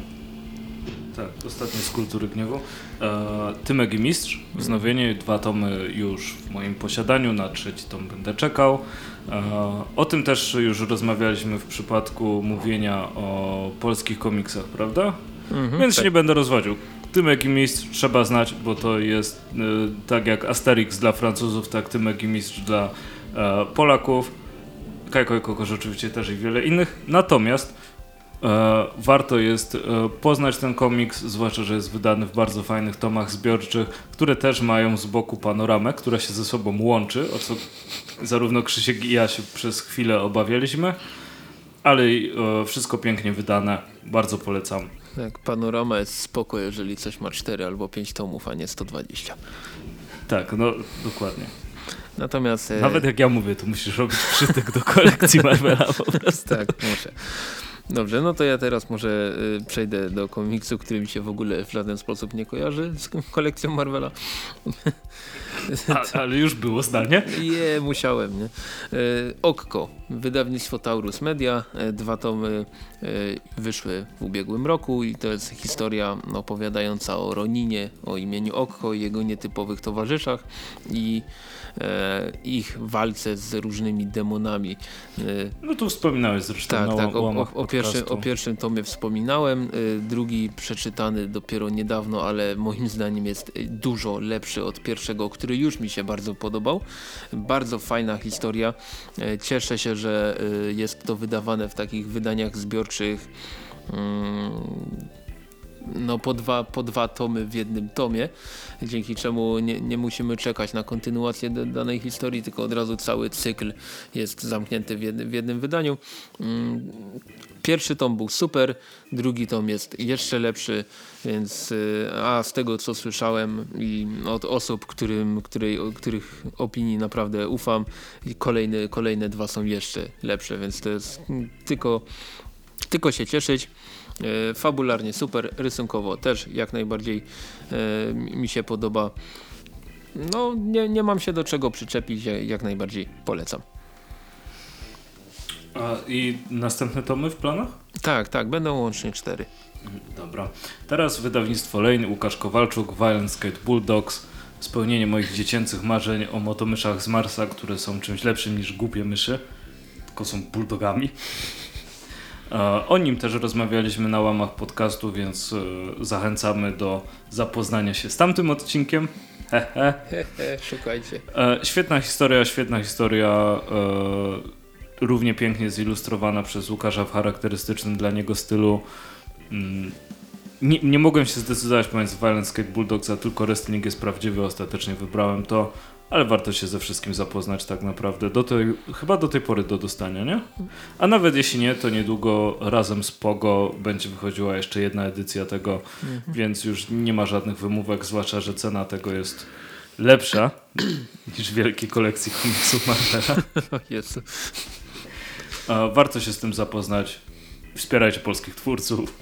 Tak, ostatnio z kultury gniewu. E, Tymek i Mistrz. Wznowienie. Dwa tomy już w moim posiadaniu. Na trzeci tom będę czekał. E, o tym też już rozmawialiśmy w przypadku mówienia o polskich komiksach, prawda? Mhm, Więc tak. nie będę rozwodził. Tymek i Mistrz trzeba znać, bo to jest e, tak jak Asterix dla Francuzów, tak Tymek i Mistrz dla e, Polaków. Kajko i Kokosz oczywiście też i wiele innych. Natomiast e, warto jest poznać ten komiks, zwłaszcza, że jest wydany w bardzo fajnych tomach zbiorczych, które też mają z boku panoramę, która się ze sobą łączy, o co zarówno Krzysiek i ja się przez chwilę obawialiśmy. Ale e, wszystko pięknie wydane, bardzo polecam. Tak, panorama jest spoko, jeżeli coś ma 4 albo 5 tomów, a nie 120. Tak, no dokładnie. Natomiast... e, Nawet jak ja mówię, to musisz robić przytyk do kolekcji Marvela po prostu. Tak, muszę. Dobrze, no to ja teraz może y, przejdę do komiksu, który mi się w ogóle w żaden sposób nie kojarzy z kolekcją Marvela. A, ale już było zdanie. Je, musiałem, nie? E, Okko, wydawnictwo Taurus Media, e, dwa tomy e, wyszły w ubiegłym roku i to jest historia opowiadająca o Roninie, o imieniu Okko i jego nietypowych towarzyszach i e, ich walce z różnymi demonami. No tu wspominałeś zresztą tak, tak. O, o, o, pierwszym, o pierwszym tomie wspominałem, drugi przeczytany dopiero niedawno, ale moim zdaniem jest dużo lepszy od pierwszego, który już mi się bardzo podobał. Bardzo fajna historia. Y, Cieszę się, że y, jest to wydawane w takich wydaniach zbiorczych. mm, no po dwa, po dwa tomy w jednym tomie, dzięki czemu nie, nie musimy czekać na kontynuację danej historii, tylko od razu cały cykl jest zamknięty w jednym, w jednym wydaniu. Pierwszy tom był super, drugi tom jest jeszcze lepszy, więc y, a z tego co słyszałem i od osób, którym, której, których opinii naprawdę ufam, kolejne, kolejne dwa są jeszcze lepsze, więc to jest tylko, tylko się cieszyć. E, Fabularnie super, rysunkowo też jak najbardziej e, mi się podoba. No nie, nie mam się do czego przyczepić, ja- jak najbardziej polecam. A, I następne tomy w planach? Tak, tak, będą łącznie cztery. Dobra. Teraz wydawnictwo Lane, Łukasz Kowalczuk, Violent Skate Bulldogs. Spełnienie moich dziecięcych marzeń o motomyszach z Marsa, które są czymś lepszym niż głupie myszy, tylko są bulldogami. E, O nim też rozmawialiśmy na łamach podcastu, więc e, zachęcamy do zapoznania się z tamtym odcinkiem. Hehe. Szukajcie. E, świetna historia, świetna historia. Równie pięknie zilustrowana przez Łukasza w charakterystycznym dla niego stylu. Mm, nie, nie mogłem się zdecydować pomiędzy Violent Skate Bulldogs, a tylko Wrestling jest prawdziwy. Ostatecznie wybrałem to, ale warto się ze wszystkim zapoznać tak naprawdę. Do tej, chyba do tej pory do dostania, nie? A nawet jeśli nie, to niedługo razem z Pogo będzie wychodziła jeszcze jedna edycja tego, więc już nie ma żadnych wymówek, zwłaszcza, że cena tego jest lepsza niż wielkiej kolekcji komiksów Marvela. O Jezu. Warto się z tym zapoznać. Wspierajcie polskich twórców.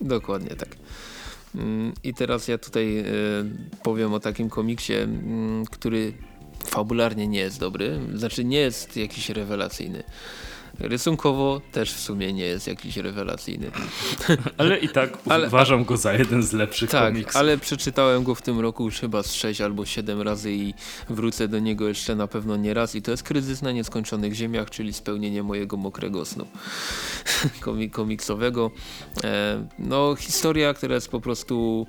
Dokładnie tak. Mm, I teraz ja tutaj e, powiem o takim komiksie, mm, który fabularnie nie jest dobry, znaczy nie jest jakiś rewelacyjny. Rysunkowo też w sumie nie jest jakiś rewelacyjny. Ale i tak Ale- uważam go za jeden z lepszych Tak, komiksów. ale przeczytałem go w tym roku już chyba z 6 albo 7 razy i wrócę do niego jeszcze na pewno nie raz. I to jest Kryzys na nieskończonych ziemiach, czyli spełnienie mojego mokrego snu Komi- komiksowego. E, no, historia, która jest po prostu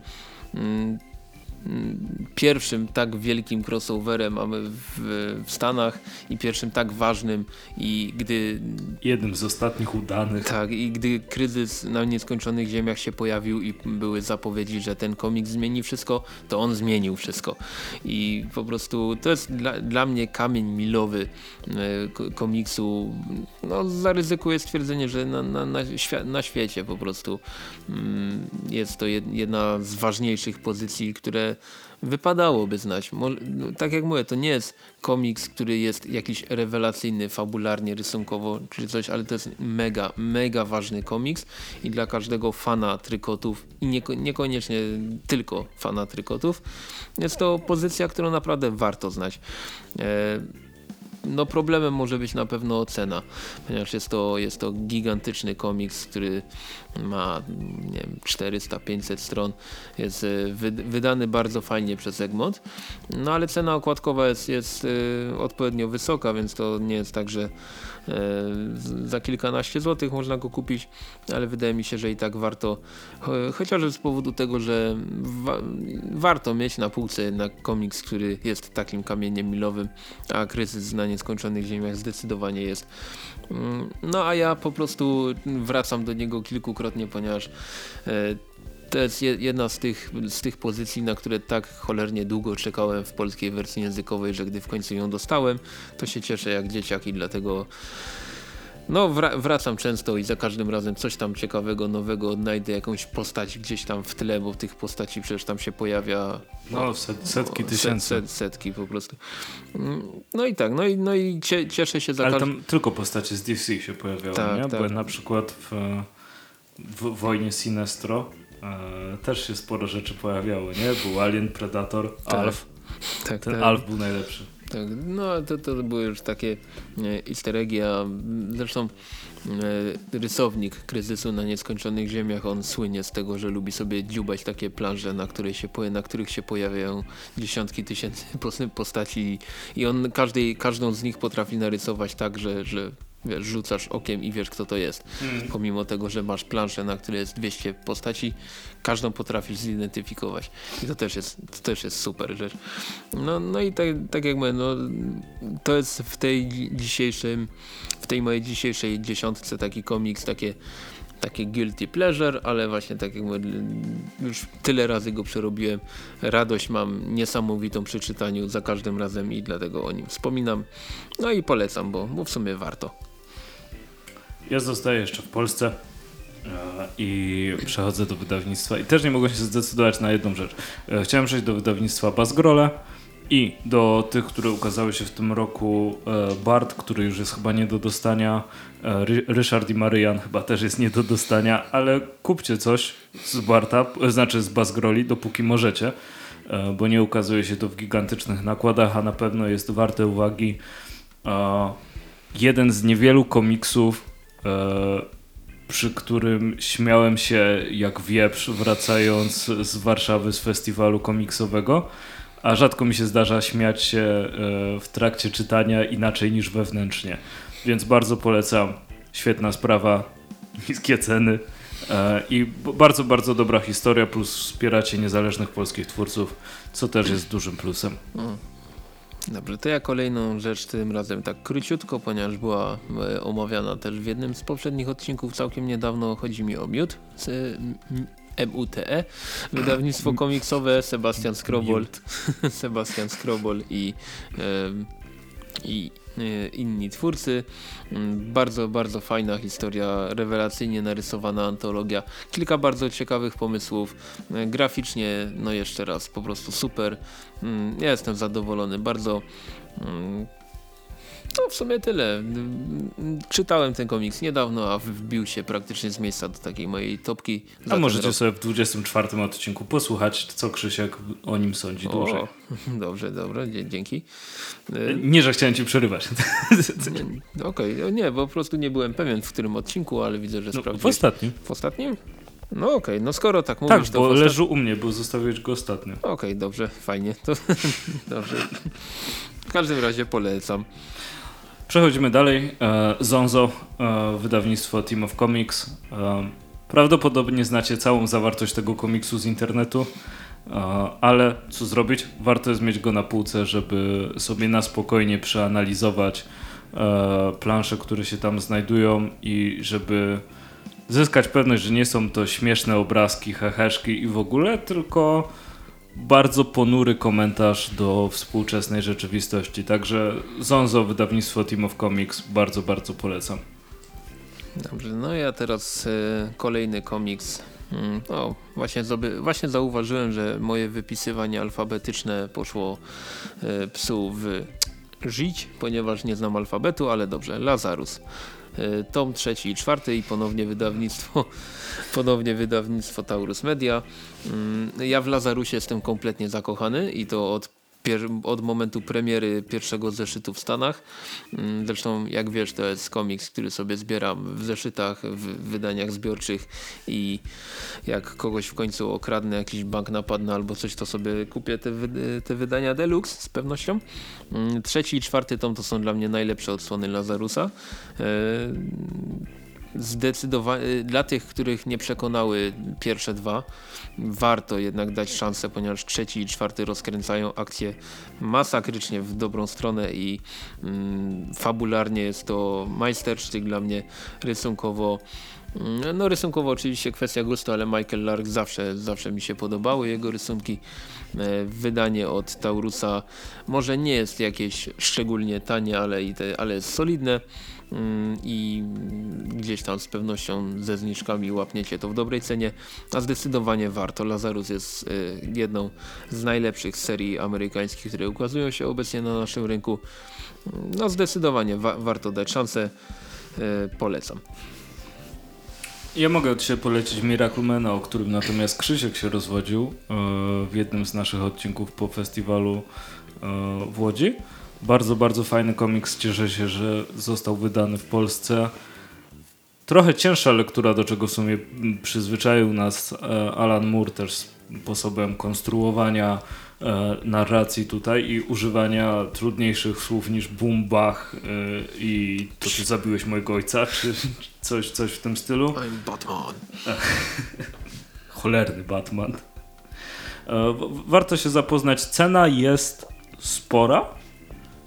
mm, pierwszym tak wielkim crossoverem mamy w, w Stanach i pierwszym tak ważnym i gdy Jednym z ostatnich udanych. tak, i gdy kryzys na nieskończonych ziemiach się pojawił i były zapowiedzi, że ten komiks zmieni wszystko, to on zmienił wszystko. I po prostu to jest dla, dla mnie kamień milowy e, ko- komiksu. No, zaryzykuję stwierdzenie, że na, na, na, na świecie po prostu mm, jest to jed, jedna z ważniejszych pozycji, które wypadałoby znać. No, tak jak mówię, to nie jest komiks, który jest jakiś rewelacyjny, fabularnie, rysunkowo czy coś, ale to jest mega, mega ważny komiks i dla każdego fana trykotów i nieko niekoniecznie tylko fana trykotów jest to pozycja, którą naprawdę warto znać. E, no problemem może być na pewno cena, ponieważ jest to, jest to gigantyczny komiks, który ma nie wiem, 400-500 stron, jest e, wy, wydany bardzo fajnie przez Egmont, no ale cena okładkowa jest, jest e, odpowiednio wysoka, więc to nie jest tak, że za kilkanaście złotych można go kupić, ale wydaje mi się, że i tak warto, cho- chociażby z powodu tego, że wa warto mieć na półce jednak komiks, który jest takim kamieniem milowym, a kryzys na nieskończonych ziemiach zdecydowanie jest. Mm, No a ja po prostu wracam do niego kilkukrotnie, ponieważ e, to jest je- jedna z tych, z tych pozycji, na które tak cholernie długo czekałem w polskiej wersji językowej, że gdy w końcu ją dostałem, to się cieszę jak dzieciak i dlatego no wra wracam często i za każdym razem coś tam ciekawego, nowego odnajdę, jakąś postać gdzieś tam w tle, bo tych postaci przecież tam się pojawia No, set, setki o, tysięcy. Set, set, setki po prostu. Mm, No i tak, no i, no i cie, cieszę się za Ale tam tylko postacie z DC się pojawiały, Tak, nie? tak. Bo na przykład w, w Wojnie Sinestro e, też się sporo rzeczy pojawiało, nie? Był Alien, Predator, Tak, Alf. Tak, Ten tak. Alf był najlepszy. Tak, no to, to były już takie e, easter eggi, a zresztą e, rysownik kryzysu na nieskończonych ziemiach, on słynie z tego, że lubi sobie dziubać takie planże, na, której się, na których się pojawiają dziesiątki tysięcy pos- postaci i on każdej, każdą z nich potrafi narysować tak, że, że wiesz, rzucasz okiem i wiesz kto to jest. Pomimo tego, że masz planszę, na której jest 200 postaci, każdą potrafisz zidentyfikować. I to też jest, to też jest super rzecz. No, no i tak, tak jak mówię, no, to jest w tej dzi- dzisiejszym, w tej mojej dzisiejszej dziesiątce taki komiks, takie takie guilty pleasure, ale właśnie tak jak mówię, już tyle razy go przerobiłem. Radość mam niesamowitą przy czytaniu za każdym razem i dlatego o nim wspominam. No i polecam, bo, bo w sumie warto. Ja zostaję jeszcze w Polsce e, i przechodzę do wydawnictwa i też nie mogłem się zdecydować na jedną rzecz. E, Chciałem przejść do wydawnictwa Bazgrole i do tych, które ukazały się w tym roku e, Bart, który już jest chyba nie do dostania, Ry- Ryszard i Maryjan chyba też jest nie do dostania, ale kupcie coś z Barta, znaczy z Bazgroli, dopóki możecie, bo nie ukazuje się to w gigantycznych nakładach, a na pewno jest warte uwagi. Jeden z niewielu komiksów, przy którym śmiałem się jak wieprz wracając z Warszawy z festiwalu komiksowego, a rzadko mi się zdarza śmiać się e, w trakcie czytania inaczej niż wewnętrznie. Więc bardzo polecam. Świetna sprawa, niskie ceny e, i bardzo, bardzo dobra historia, plus wspieracie niezależnych polskich twórców, co też jest dużym plusem. Dobrze, to ja kolejną rzecz tym razem tak króciutko, ponieważ była e, omawiana też w jednym z poprzednich odcinków całkiem niedawno. Chodzi mi o Miód, MUTE, wydawnictwo komiksowe Sebastian Skrobol, Sebastian Skrobol i, i inni twórcy. Mm, Bardzo, bardzo fajna historia, rewelacyjnie narysowana antologia. Kilka bardzo ciekawych pomysłów. E, Graficznie, no jeszcze raz, po prostu super. Mm, Ja jestem zadowolony bardzo. Mm, No w sumie tyle. Czytałem ten komiks niedawno, a wbił się praktycznie z miejsca do takiej mojej topki. A możecie rok. sobie w 24 odcinku posłuchać, co Krzysiek o nim sądzi dłużej. O, dobrze, dobrze, dzie- dzięki. E, Nie, że chciałem ci przerywać. Okej, o nie, bo po prostu nie byłem pewien w którym odcinku, ale widzę, że No, w sprawdziłeś. ostatnim. W ostatnim? No okej, no skoro tak mówisz, Tak, to bo w ostat- leży u mnie, bo zostawiłeś go ostatnio. Okej, dobrze, fajnie. To dobrze. W każdym razie polecam. Przechodzimy dalej. E, Zonzo, e, wydawnictwo Team of Comics. E, prawdopodobnie znacie całą zawartość tego komiksu z internetu, ale co zrobić? Warto jest mieć go na półce, żeby sobie na spokojnie przeanalizować plansze, które się tam znajdują i żeby zyskać pewność, że nie są to śmieszne obrazki, heheszki i w ogóle, tylko bardzo ponury komentarz do współczesnej rzeczywistości. Także Zonzo, wydawnictwo Team of Comics, bardzo, bardzo polecam. Dobrze, no ja teraz e, kolejny komiks. Mm, O, właśnie, właśnie zauważyłem, że moje wypisywanie alfabetyczne poszło e, psu w żyć, ponieważ nie znam alfabetu, ale dobrze, Lazarus. E, Tom trzeci i czwarty i ponownie wydawnictwo, ponownie wydawnictwo Taurus Media. Mm, Ja w Lazarusie jestem kompletnie zakochany i to od od momentu premiery pierwszego zeszytu w Stanach. Mm, Zresztą jak wiesz to jest komiks, który sobie zbieram w zeszytach, w wydaniach zbiorczych i jak kogoś w końcu okradnę, jakiś bank napadnę albo coś, to sobie kupię te, wy- te wydania deluxe z pewnością. Mm, Trzeci i czwarty tom to są dla mnie najlepsze odsłony Lazarusa. Zdecydowanie dla tych, których nie przekonały pierwsze dwa, warto jednak dać szansę, ponieważ trzeci i czwarty rozkręcają akcję masakrycznie w dobrą stronę i mm, fabularnie jest to majstersztyk dla mnie rysunkowo. Mm, No rysunkowo oczywiście kwestia gustu, ale Michael Lark zawsze, zawsze mi się podobały jego rysunki. E, Wydanie od Taurusa może nie jest jakieś szczególnie tanie, ale, i te, ale jest solidne mm, i gdzieś tam z pewnością ze zniżkami łapniecie to w dobrej cenie, a zdecydowanie warto. Lazarus jest y, jedną z najlepszych serii amerykańskich, które ukazują się obecnie na naszym rynku. No zdecydowanie wa warto dać szansę, y, polecam. Ja mogę od siebie polecić Miraclemana, o którym natomiast Krzysiek się rozwodził e, w jednym z naszych odcinków po festiwalu e, w Łodzi. Bardzo, bardzo fajny komiks. Cieszę się, że został wydany w Polsce. Trochę cięższa lektura, do czego w sumie przyzwyczaił nas e, Alan Moore też sposobem konstruowania narracji tutaj i używania trudniejszych słów niż boom, bach e, i to ty zabiłeś mojego ojca, czy coś, coś w tym stylu. I'm Batman. Cholerny Batman. E, Warto się zapoznać. Cena jest spora,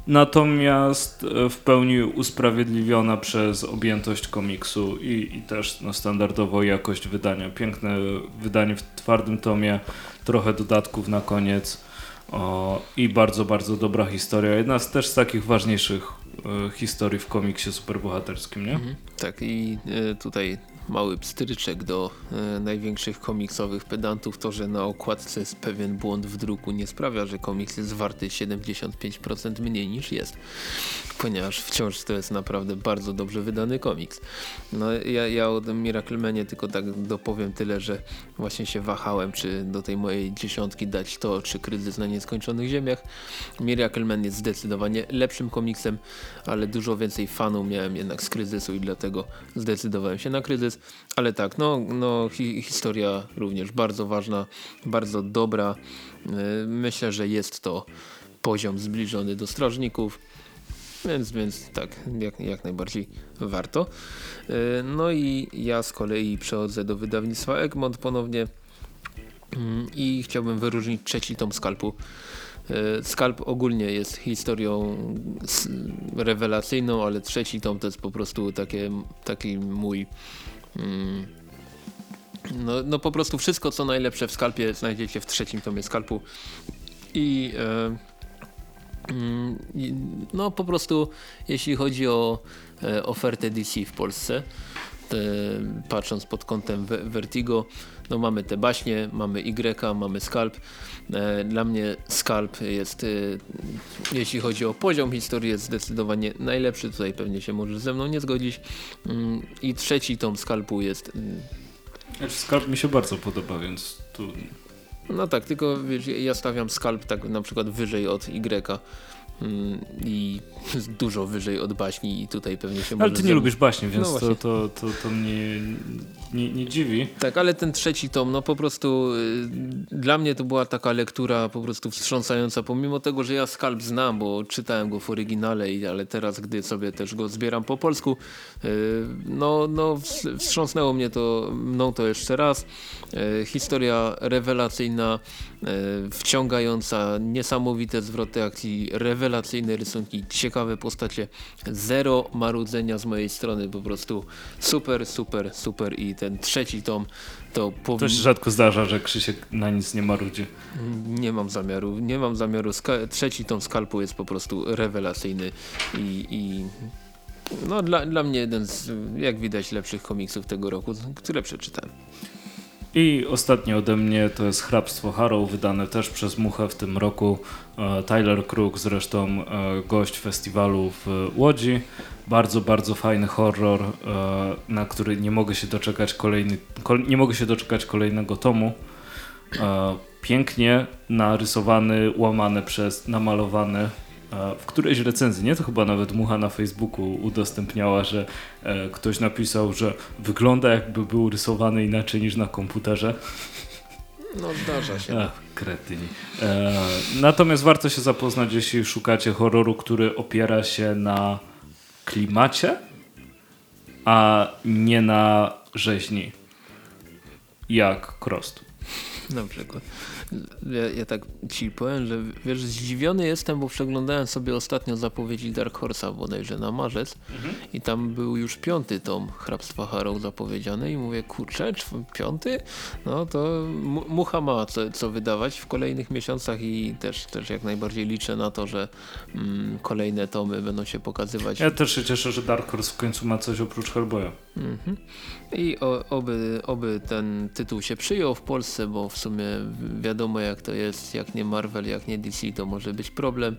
natomiast e, w pełni usprawiedliwiona przez objętość komiksu i, i też no, standardowo jakość wydania. Piękne wydanie w twardym tomie, trochę dodatków na koniec o, i bardzo, bardzo dobra historia. Jedna z też z takich ważniejszych e, historii w komiksie superbohaterskim, nie? Mhm. Tak i y, tutaj mały pstryczek do y, największych komiksowych pedantów. To, że na okładce jest pewien błąd w druku nie sprawia, że komiks jest warty 75% mniej niż jest. Ponieważ wciąż to jest naprawdę bardzo dobrze wydany komiks. No ja, ja o Miraclemanie tylko tak dopowiem tyle, że właśnie się wahałem, czy do tej mojej dziesiątki dać to, czy Kryzys na Nieskończonych Ziemiach. Miracleman jest zdecydowanie lepszym komiksem, ale dużo więcej fanów miałem jednak z Kryzysu i dlatego zdecydowałem się na Kryzys. Ale tak, no, no hi historia również bardzo ważna, bardzo dobra. Yy, Myślę, że jest to poziom zbliżony do Strażników. Więc, więc tak, jak, jak najbardziej warto. Yy, No i ja z kolei przechodzę do wydawnictwa Egmont ponownie mm, i chciałbym wyróżnić trzeci tom Skalpu. E, Skalp ogólnie jest historią rewelacyjną, ale trzeci tom to jest po prostu takie, taki mój no, no po prostu wszystko co najlepsze w Skalpie znajdziecie w trzecim tomie Skalpu. I e, mm, no po prostu jeśli chodzi o e, ofertę DC w Polsce patrząc pod kątem Ve- Vertigo no mamy te baśnie, mamy Y, mamy Skalp E, Dla mnie Skalp jest, e, jeśli chodzi o poziom historii, jest zdecydowanie najlepszy. Tutaj pewnie się możesz ze mną nie zgodzić. Mm, I trzeci tom Skalpu jest, mm, Znaczy, skarb mi się bardzo podoba, więc tu... no tak, tylko wiesz, ja stawiam Skalp tak na przykład wyżej od Y i dużo wyżej od baśni i tutaj pewnie się Ale ty nie mną- lubisz baśni, więc No to, to, to, to mnie nie, nie dziwi. Tak, ale ten trzeci tom, no po prostu y, dla mnie to była taka lektura po prostu wstrząsająca, pomimo tego, że ja Skalp znam, bo czytałem go w oryginale, ale teraz, gdy sobie też go zbieram po polsku, y, no, no ws- wstrząsnęło mnie to, mną to jeszcze raz. Y, historia rewelacyjna, wciągająca, niesamowite zwroty akcji, rewelacyjne rysunki, ciekawe postacie, zero marudzenia z mojej strony, po prostu super, super, super i ten trzeci tom to To powinien... się rzadko zdarza, że Krzysiek na nic nie marudzi. Nie mam zamiaru, nie mam zamiaru. Ska- trzeci tom Skalpu jest po prostu rewelacyjny i, i no dla, dla mnie jeden z, jak widać, lepszych komiksów tego roku, które przeczytałem. I ostatnie ode mnie to jest Hrabstwo Harrow, wydane też przez Muchę w tym roku. E, Tyler Crook, zresztą e, gość festiwalu w Łodzi. Bardzo, bardzo fajny horror, e, na który nie mogę się doczekać kolejny, kol, nie mogę się doczekać kolejnego tomu. Pięknie narysowany, łamany przez, namalowany w którejś recenzji, nie to chyba nawet Mucha na Facebooku udostępniała, że e, ktoś napisał, że wygląda jakby był rysowany inaczej niż na komputerze. No zdarza się. Ach, kretyni. E, natomiast warto się zapoznać, jeśli szukacie horroru, który opiera się na klimacie, a nie na rzeźni. Jak Krost. Na przykład. Ja, ja tak ci powiem, że wiesz, zdziwiony jestem, bo przeglądałem sobie ostatnio zapowiedzi Dark Horse'a bodajże na marzec i tam był już piąty tom Hrabstwa Harrow zapowiedziany i mówię, kurczę, piąty? No to mu- mucha ma co, co wydawać w kolejnych miesiącach i też, też jak najbardziej liczę na to, że mm, kolejne tomy będą się pokazywać. Ja też się cieszę, że Dark Horse w końcu ma coś oprócz Hellboya. Mhm. I o, oby, oby ten tytuł się przyjął w Polsce, bo w sumie wiadomo jak to jest, jak nie Marvel, jak nie DC to może być problem.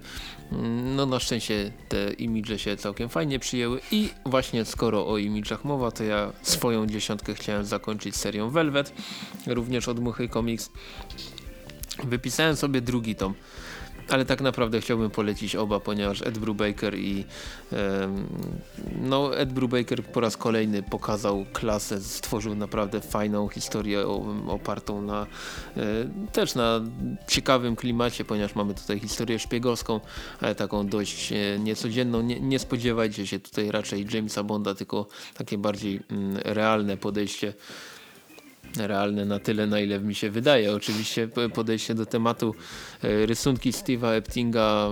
No na szczęście te imidże się całkiem fajnie przyjęły i właśnie skoro o imidżach mowa, to ja swoją dziesiątkę chciałem zakończyć serią Velvet, również od Muchy Comics. Wypisałem sobie drugi tom. Ale tak naprawdę chciałbym polecić oba, ponieważ Ed Brubaker i no Ed Brubaker po raz kolejny pokazał klasę, stworzył naprawdę fajną historię opartą na e, też na ciekawym klimacie, ponieważ mamy tutaj historię szpiegowską, ale taką dość e, niecodzienną. Nie, nie spodziewajcie się tutaj raczej Jamesa Bonda, tylko takie bardziej mm, realne podejście realne na tyle, na ile mi się wydaje. Oczywiście podejście do tematu, e, rysunki Steve'a Eptinga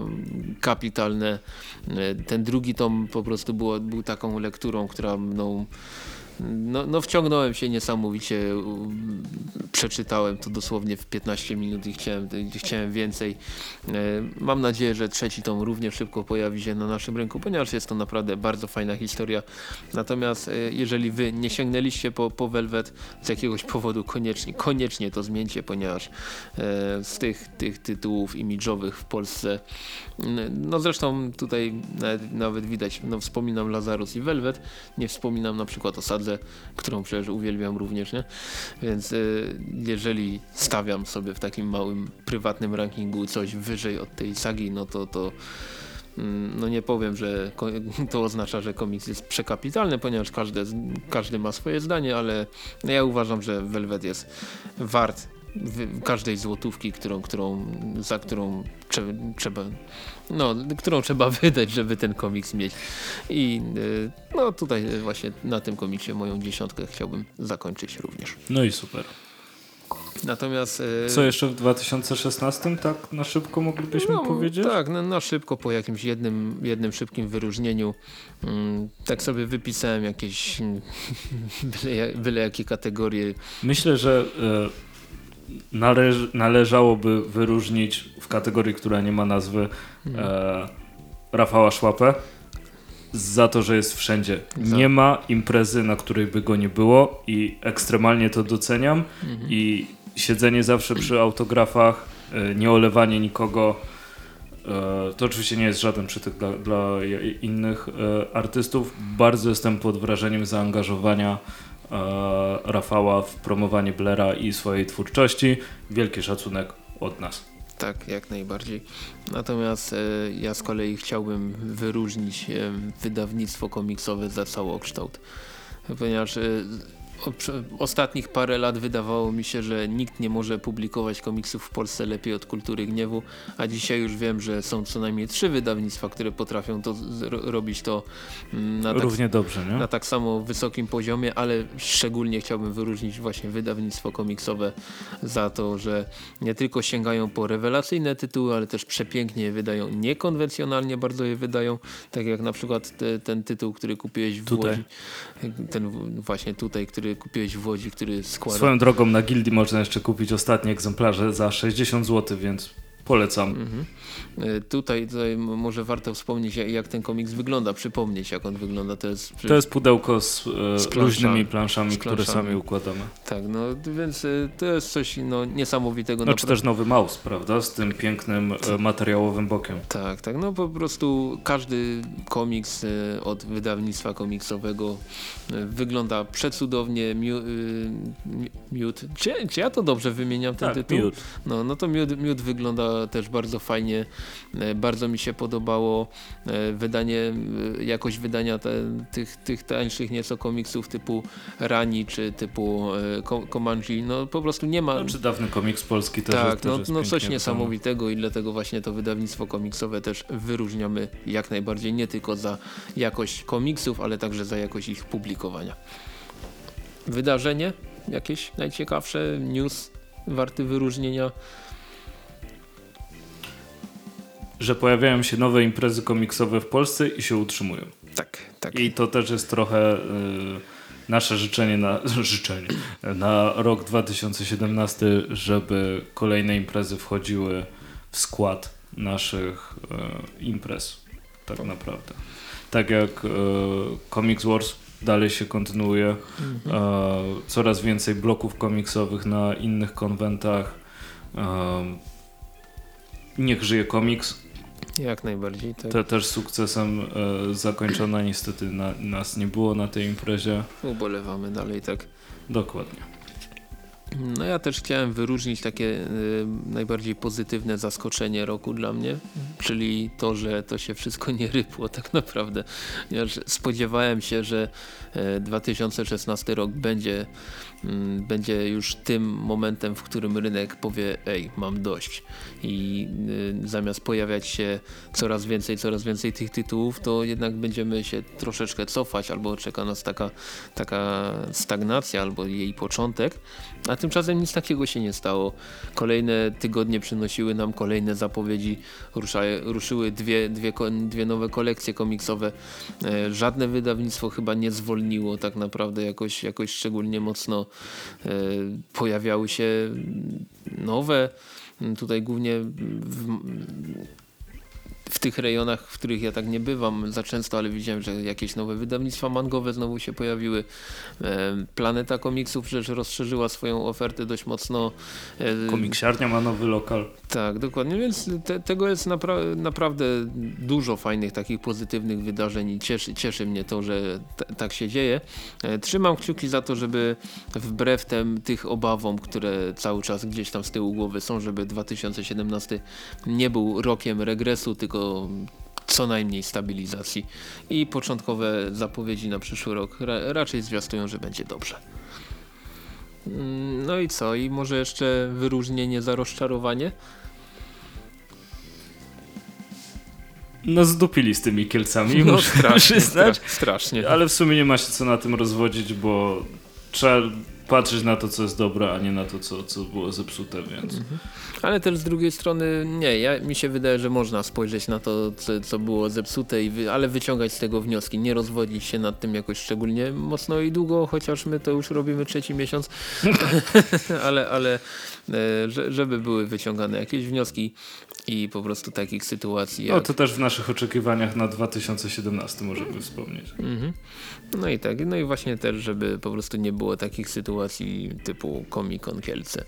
kapitalne. E, Ten drugi tom po prostu było, był taką lekturą, która mną no, no wciągnąłem się niesamowicie, przeczytałem to dosłownie w 15 minut i chciałem, chciałem więcej. E, Mam nadzieję, że trzeci tom równie szybko pojawi się na naszym rynku, ponieważ jest to naprawdę bardzo fajna historia. Natomiast e, jeżeli wy nie sięgnęliście po, po Velvet z jakiegoś powodu, koniecznie, koniecznie to zmieńcie, ponieważ e, z tych, tych tytułów imidżowych w Polsce, no zresztą tutaj nawet, nawet widać, no wspominam Lazarus i Velvet, nie wspominam na przykład o Sadze, którą przecież uwielbiam również, nie? Więc e, jeżeli stawiam sobie w takim małym, prywatnym rankingu coś wyżej od tej sagi, no to to mm, no nie powiem, że to oznacza, że komiks jest przekapitalny, ponieważ każdy, każdy ma swoje zdanie, ale ja uważam, że Velvet jest wart każdej złotówki, którą, którą, za którą trze- trzeba, no, którą trzeba wydać, żeby ten komiks mieć. I y, no tutaj właśnie na tym komiksie moją dziesiątkę chciałbym zakończyć również. No i super. Natomiast... e, Co jeszcze w 2016 tak na szybko moglibyśmy no, powiedzieć? Tak, na, na szybko po jakimś jednym, jednym szybkim wyróżnieniu. Mm, tak sobie wypisałem jakieś byle, byle jakie kategorie. Myślę, że e, należ, należałoby wyróżnić w kategorii, która nie ma nazwy e, Rafała Szłapę za to, że jest wszędzie. Nie ma imprezy, na której by go nie było i ekstremalnie to doceniam i siedzenie zawsze przy autografach, e, nie olewanie nikogo e, to oczywiście nie jest żaden przytyk dla, dla innych e, artystów. Bardzo jestem pod wrażeniem zaangażowania Rafała w promowanie Blera i swojej twórczości. Wielki szacunek od nas. Tak, jak najbardziej. Natomiast e, ja z kolei chciałbym wyróżnić e, wydawnictwo komiksowe za całokształt. Ponieważ e, ostatnich parę lat wydawało mi się, że nikt nie może publikować komiksów w Polsce lepiej od Kultury Gniewu, a dzisiaj już wiem, że są co najmniej trzy wydawnictwa, które potrafią to robić to mm, na tak Równie dobrze, nie? na tak samo wysokim poziomie, ale szczególnie chciałbym wyróżnić właśnie wydawnictwo komiksowe za to, że nie tylko sięgają po rewelacyjne tytuły, ale też przepięknie je wydają, niekonwencjonalnie bardzo je wydają, tak jak na przykład te, ten tytuł, który kupiłeś w Tutaj. Łodzi, ten właśnie tutaj, który kupiłeś w Łodzi, który składa Swoją drogą na Gildii można jeszcze kupić ostatnie egzemplarze za 60 zł, więc polecam. Mhm. E, Tutaj, tutaj może warto wspomnieć, jak- ten komiks wygląda, przypomnieć, jak on wygląda. To jest, To jest pudełko z, e, Z planszami. luźnymi planszami, Z które sami układamy. Tak, no więc e, to jest coś no, niesamowitego. No czy napra- też nowy mouse, prawda? Z tym pięknym e, materiałowym bokiem. Tak, tak. No po prostu każdy komiks od wydawnictwa komiksowego wygląda przecudownie. Miód. Czy, czy ja to dobrze wymieniam ten Tak, tytuł? miód. No, no to miód, miód wygląda też bardzo fajnie. E, Bardzo mi się podobało e, wydanie, e, jakość wydania te, tych, tych tańszych nieco komiksów typu Rani czy typu Comanche. No po prostu nie ma... No, czy dawny komiks polski też jest, Tak, też no, jest no pięknie coś niesamowitego i dlatego właśnie to wydawnictwo komiksowe też wyróżniamy jak najbardziej nie tylko za jakość komiksów, ale także za jakość ich publikowania. Wydarzenie jakieś najciekawsze, news warty wyróżnienia. Że pojawiają się nowe imprezy komiksowe w Polsce i się utrzymują. Tak, tak. I to też jest trochę y, nasze życzenie na, życzenie na rok 2017, żeby kolejne imprezy wchodziły w skład naszych y, imprez. Tak naprawdę. Tak jak y, Comics Wars dalej się kontynuuje. Mhm. E, coraz więcej bloków komiksowych na innych konwentach. E, niech żyje komiks. Jak najbardziej. Tak. Te też sukcesem e, zakończona. Niestety na, nas nie było na tej imprezie. Ubolewamy dalej, tak. Dokładnie. No ja też chciałem wyróżnić takie y, najbardziej pozytywne zaskoczenie roku dla mnie, czyli to, że to się wszystko nie rypło tak naprawdę. Ponieważ spodziewałem się, że e, 2016 rok będzie, będzie już tym momentem, w którym rynek powie ej, mam dość. I y, zamiast pojawiać się coraz więcej, coraz więcej tych tytułów, to jednak będziemy się troszeczkę cofać, albo czeka nas taka, taka stagnacja, albo jej początek. A tymczasem nic takiego się nie stało. Kolejne tygodnie przynosiły nam kolejne zapowiedzi, rusza, ruszyły dwie, dwie, dwie nowe kolekcje komiksowe. E, żadne wydawnictwo chyba nie zwolniło tak naprawdę jakoś, jakoś szczególnie mocno. E, pojawiały się nowe, tutaj głównie w, w tych rejonach, w których ja tak nie bywam za często, ale widziałem, że jakieś nowe wydawnictwa mangowe znowu się pojawiły. E, Planeta Komiksów przecież rozszerzyła swoją ofertę dość mocno. E, Komiksiarnia ma nowy lokal. tak, dokładnie, więc te, tego jest napra naprawdę dużo fajnych takich pozytywnych wydarzeń i cieszy, cieszy mnie to, że tak się dzieje. E, Trzymam kciuki za to, żeby wbrew tem, tych obawom, które cały czas gdzieś tam z tyłu głowy są, żeby 2017 nie był rokiem regresu, tylko co najmniej stabilizacji i początkowe zapowiedzi na przyszły rok ra raczej zwiastują, że będzie dobrze. Mm, No i co? I może jeszcze wyróżnienie za rozczarowanie? No zdupili z tymi kielcami, No muszę strasznie, przyznać. stra- strasznie. Ale w sumie nie ma się co na tym rozwodzić, bo trzeba patrzeć na to, co jest dobre, a nie na to, co, co było zepsute, więc... Mhm. Ale też z drugiej strony nie, ja, mi się wydaje, że można spojrzeć na to, co, co było zepsute, i wy, ale wyciągać z tego wnioski, nie rozwodzić się nad tym jakoś szczególnie mocno i długo, chociaż my to już robimy trzeci miesiąc, ale, ale e, żeby były wyciągane jakieś wnioski i po prostu takich sytuacji. Jak... No to też w naszych oczekiwaniach na 2017 możemy wspomnieć. Mhm. No i tak, no i właśnie też, żeby po prostu nie było takich sytuacji typu Comic Con Kielce e,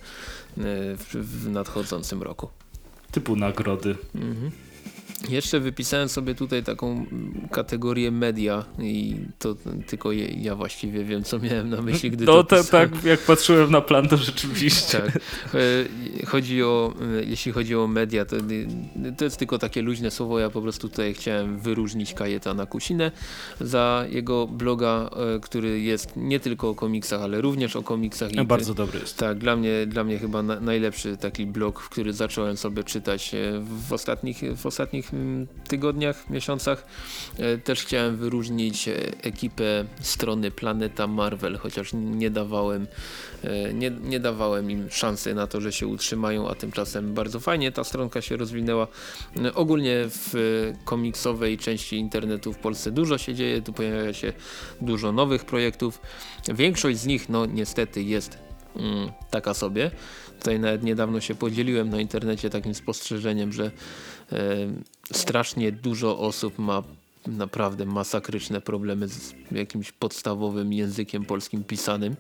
w, w nadchodzącym roku. Typu nagrody. Mhm. Jeszcze wypisałem sobie tutaj taką kategorię media i to tylko ja właściwie wiem, co miałem na myśli, gdy no, to, to tak, jak patrzyłem na plan, to rzeczywiście. Tak. E, chodzi o, e, jeśli chodzi o media, to, to jest tylko takie luźne słowo. Ja po prostu tutaj chciałem wyróżnić Kajetana Kusinę za jego bloga, e, który jest nie tylko o komiksach, ale również o komiksach. I bardzo dobry jest. Tak, dla mnie, dla mnie chyba na, najlepszy taki blog, który zacząłem sobie czytać w ostatnich, w ostatnich tygodniach, miesiącach. E, też chciałem wyróżnić e, ekipę strony Planeta Marvel, chociaż nie dawałem, e, nie, nie dawałem im szansy na to, że się utrzymają, a tymczasem bardzo fajnie ta stronka się rozwinęła. Ogólnie w komiksowej części internetu w Polsce dużo się dzieje, tu pojawia się dużo nowych projektów. Większość z nich no niestety jest mm, taka sobie. Tutaj nawet niedawno się podzieliłem na internecie takim spostrzeżeniem, że strasznie dużo osób ma naprawdę masakryczne problemy z jakimś podstawowym językiem polskim pisanym,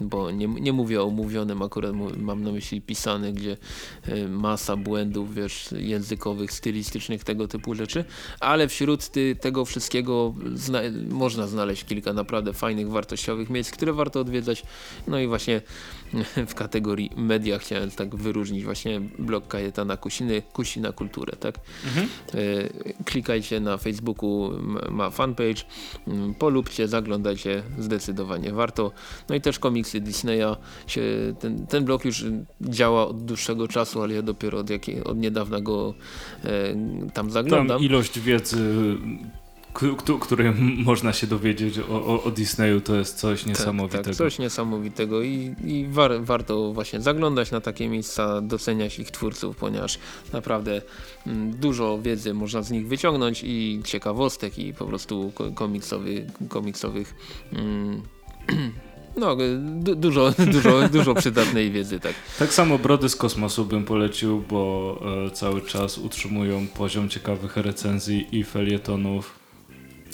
bo nie, nie mówię o mówionym, akurat mam na myśli pisany, gdzie e, masa błędów wiesz, językowych, stylistycznych, tego typu rzeczy, ale wśród ty, tego wszystkiego zna można znaleźć kilka naprawdę fajnych, wartościowych miejsc, które warto odwiedzać. No i właśnie w kategorii media chciałem tak wyróżnić właśnie blog Kajetana Kusiny, Kusina Kulturę, tak? Mhm. E, klikajcie na Facebooku, ma fanpage, polubcie, zaglądajcie, zdecydowanie warto. No i też komiksy Disneya, się, ten, ten blog już działa od dłuższego czasu, ale ja dopiero od, jakiej, od niedawna go e, tam zaglądam. Tam ilość wiedzy której można się dowiedzieć o, o, Disneyu, to jest coś tak, niesamowitego. Tak, coś niesamowitego i, i war, warto właśnie zaglądać na takie miejsca, doceniać ich twórców, ponieważ naprawdę mm, dużo wiedzy można z nich wyciągnąć i ciekawostek i po prostu komiksowy, komiksowych mm, no, du dużo, dużo, dużo przydatnej wiedzy, tak. Tak samo Brody z kosmosu bym polecił, bo e, cały czas utrzymują poziom ciekawych recenzji i felietonów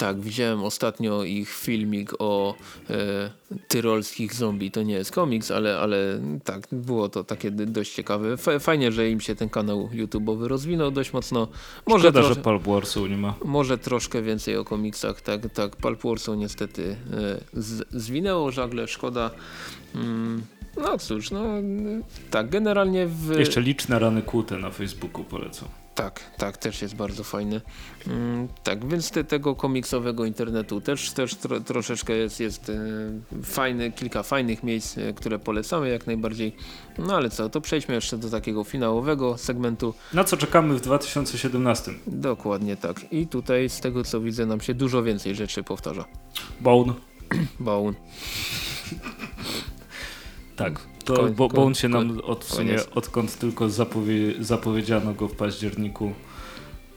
tak, widziałem ostatnio ich filmik o e, tyrolskich zombie. To nie jest komiks, ale, ale tak, było to takie dość ciekawe. Fajnie, że im się ten kanał YouTube'owy rozwinął dość mocno. Może Szkoda, że Pulp Warsu nie ma. Może troszkę więcej o komiksach. Tak, tak Pulp Warsu niestety e, z, zwinęło żagle. Szkoda. Mm, no cóż, no tak, generalnie w... Jeszcze liczne rany kłute na Facebooku polecam. Tak, tak, też jest bardzo fajny. Mm, tak, więc te, tego komiksowego internetu też, też tro, troszeczkę jest, jest e, fajny, kilka fajnych miejsc, e, które polecamy jak najbardziej. No ale co, to przejdźmy jeszcze do takiego finałowego segmentu. Na co czekamy w 2017? Dokładnie tak. I tutaj z tego co widzę nam się dużo więcej rzeczy powtarza. Bone. Bone. tak, to, bo, bo on się nam od, w sumie, odkąd tylko zapowie, zapowiedziano go w październiku,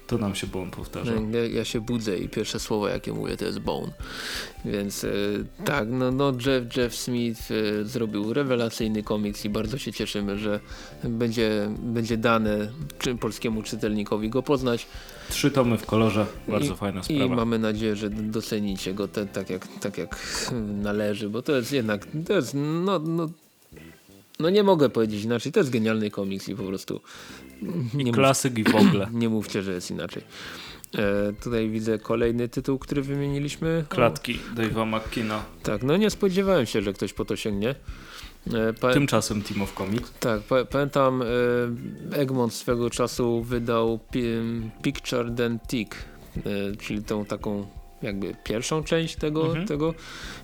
to nam się Bone powtarza. No, ja, ja, się budzę i pierwsze słowo jakie mówię to jest Bone. Więc e, tak, no, no Jeff, Jeff Smith e, zrobił rewelacyjny komiks i bardzo się cieszymy, że będzie, będzie dane czy, polskiemu czytelnikowi go poznać. Trzy tomy w kolorze, bardzo I, fajna sprawa. I mamy nadzieję, że docenicie go te, tak, jak, tak jak należy, bo to jest jednak, to jest no, no no nie mogę powiedzieć inaczej, to jest genialny komiks i po prostu... Nie klasyk i w ogóle. Nie mówcie, że jest inaczej. E, tutaj widzę kolejny tytuł, który wymieniliśmy. Klatki Dave'a McKina. Tak, no nie spodziewałem się, że ktoś po to sięgnie. E, pa Tymczasem Team of Comics. Tak, pa pamiętam e, Egmont swego czasu wydał Picture Then Tick, e, czyli tą taką jakby pierwszą część tego, mhm. tego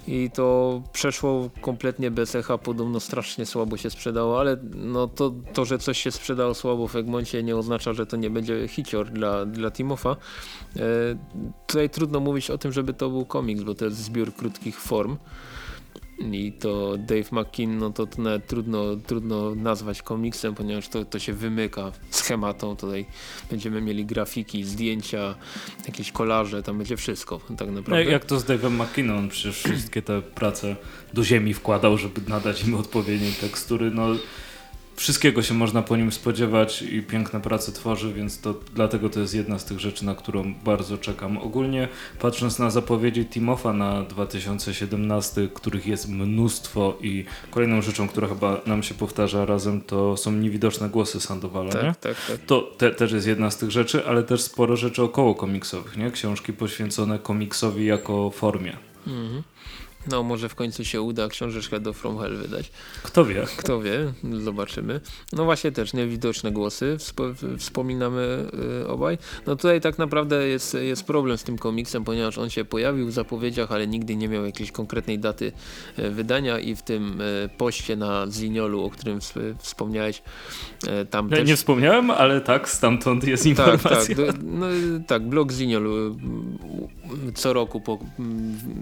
i to przeszło kompletnie bez echa, podobno strasznie słabo się sprzedało, ale no to, to że coś się sprzedało słabo w Egmoncie nie oznacza, że to nie będzie hicior dla, dla Timofa. E, tutaj trudno mówić o tym, żeby to był komiks, bo to jest zbiór krótkich form. I to Dave McKean, no to, to nawet trudno, trudno nazwać komiksem, ponieważ to, to się wymyka schematą. Tutaj będziemy mieli grafiki, zdjęcia, jakieś kolaże, tam będzie wszystko tak naprawdę. Jak, to z Dave'em McKinnon, on przecież wszystkie te prace do ziemi wkładał, żeby nadać im odpowiednie tekstury. No, wszystkiego się można po nim spodziewać i piękne prace tworzy, więc to dlatego to jest jedna z tych rzeczy, na którą bardzo czekam. Ogólnie patrząc na zapowiedzi Timofa na 2017, których jest mnóstwo i kolejną rzeczą, która chyba nam się powtarza razem, to są niewidoczne głosy Sandowala, tak, nie? Tak, tak. To te, też jest jedna z tych rzeczy, ale też sporo rzeczy około komiksowych, nie? Książki poświęcone komiksowi jako formie. Mhm. No może w końcu się uda książeczkę do From Hell wydać. Kto wie? Kto wie, zobaczymy. No właśnie też niewidoczne głosy, wspominamy y, obaj. No tutaj tak naprawdę jest, jest problem z tym komiksem, ponieważ on się pojawił w zapowiedziach, ale nigdy nie miał jakiejś konkretnej daty y, wydania i w tym y, poście na Ziniolu, o którym wspomniałeś, tam ja też... Nie wspomniałem, ale tak, stamtąd jest informacja. Tak, tak, no, tak blog Ziniolu co roku po,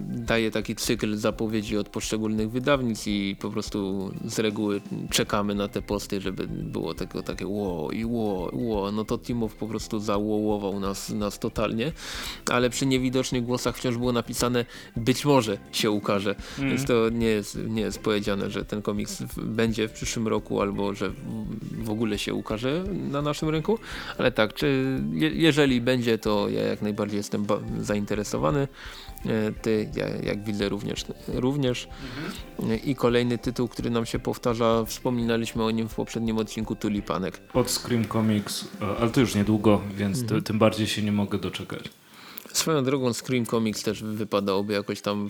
daje taki cykl zapowiedzi od poszczególnych wydawnictw i po prostu z reguły czekamy na te posty, żeby było tego takie ło i ło, ło. No to Timow po prostu załołował nas, nas totalnie, ale przy niewidocznych głosach wciąż było napisane być może się ukaże, mm. więc to nie jest, nie jest powiedziane, że ten komiks będzie w przyszłym roku albo że w ogóle się ukaże na naszym rynku, ale tak, czy je, jeżeli będzie, to ja jak najbardziej jestem zainteresowany. E, ty, jak widzę, również. również. Mhm. I kolejny tytuł, który nam się powtarza, wspominaliśmy o nim w poprzednim odcinku Tulipanek. Od Scream Comics, e, ale to już niedługo, więc mhm. tym bardziej się nie mogę doczekać. Swoją drogą Scream Comics też wypadałoby jakoś tam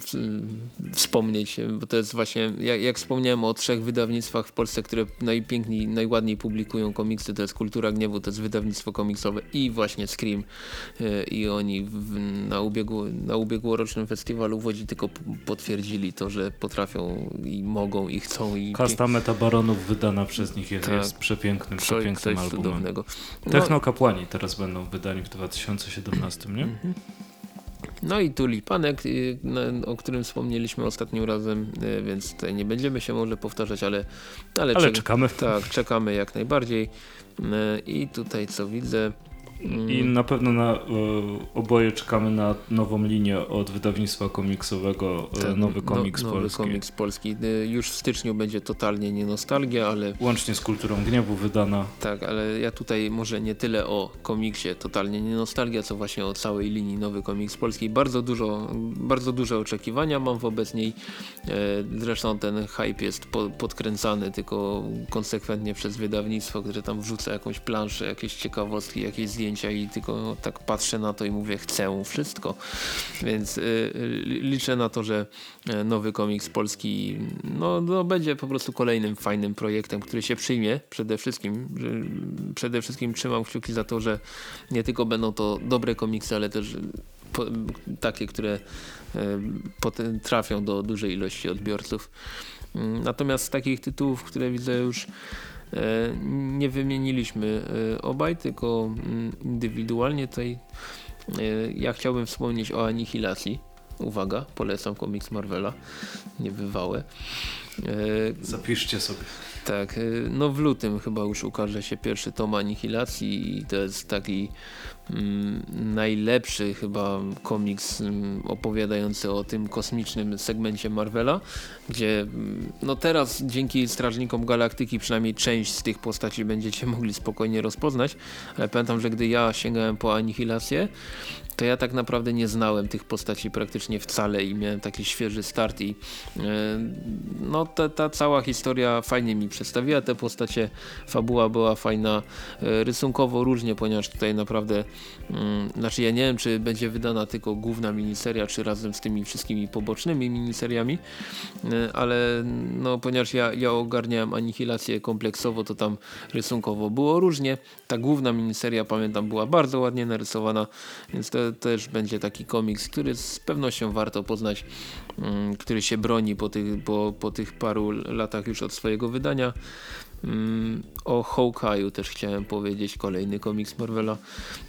wspomnieć, bo to jest właśnie, jak, jak, wspomniałem o trzech wydawnictwach w Polsce, które najpiękniej, najładniej publikują komiksy, to jest Kultura Gniewu, to jest wydawnictwo komiksowe i właśnie Scream e, i oni w, na, ubiegu, na ubiegłorocznym festiwalu w Łodzi tylko potwierdzili to, że potrafią i mogą i chcą. I Kasta Metabaronów wydana przez nich jest, tak. jest przepięknym, przepięknym albumem. Cudownego. No. Technokapłani teraz będą wydani w 2017, nie? No i tulipanek, y, o którym wspomnieliśmy ostatnim razem, y, więc tutaj nie będziemy się może powtarzać, ale, ale, ale czekamy. Tak, czekamy jak najbardziej. Y, I tutaj co widzę, i na pewno na, e, oboje czekamy na nową linię od wydawnictwa komiksowego, e, Ten, nowy komiks no, nowy polski. komiks polski. E, już w styczniu będzie totalnie nie nostalgia, ale... Łącznie z Kulturą Gniewu wydana. Tak, ale ja tutaj może nie tyle o komiksie totalnie nie nostalgia, co właśnie o całej linii nowy komiks polski. Bardzo dużo, bardzo duże oczekiwania mam wobec niej. Zresztą ten hype jest podkręcany tylko konsekwentnie przez wydawnictwo, które tam wrzuca jakąś planszę, jakieś ciekawostki, jakieś zdjęcia zdjęcia i tylko tak patrzę na to i mówię chcę wszystko. Więc y, y, liczę na to, że e, nowy komiks polski no, no, będzie po prostu kolejnym fajnym projektem, który się przyjmie przede wszystkim. Przede wszystkim trzymam kciuki za to, że nie tylko będą to dobre komiksy, ale też po, takie, które e, trafią do dużej ilości odbiorców. Mm, natomiast z takich tytułów, które widzę już nie wymieniliśmy e, obaj, tylko mm, indywidualnie tutaj e, ja chciałbym wspomnieć o Anihilacji. Uwaga, polecam komiks Marvela, niebywałe. Zapiszcie sobie. Tak, no w lutym chyba już ukaże się pierwszy tom Anihilacji i to jest taki najlepszy chyba komiks mm, opowiadający o tym kosmicznym segmencie Marvela, gdzie mm, no teraz dzięki Strażnikom Galaktyki przynajmniej część z tych postaci będziecie mogli spokojnie rozpoznać, ale pamiętam, że gdy ja sięgałem po Anihilację, to ja tak naprawdę nie znałem tych postaci praktycznie wcale i miałem taki świeży start i e, no ta, ta cała historia fajnie mi przedstawiła. Te postacie, fabuła była fajna, e, rysunkowo różnie, ponieważ tutaj naprawdę mm, znaczy ja nie wiem czy będzie wydana tylko główna miniseria, czy razem z tymi wszystkimi pobocznymi miniseriami, e, ale no ponieważ ja, ja ogarniałem anihilację kompleksowo, to tam rysunkowo było różnie, ta główna miniseria pamiętam była bardzo ładnie narysowana, więc to też będzie taki komiks, który z pewnością warto poznać, mm, który się broni po tych, po, po tych paru latach już od swojego wydania. Mm, o Hawkeye'u też chciałem powiedzieć, kolejny komiks Marvela,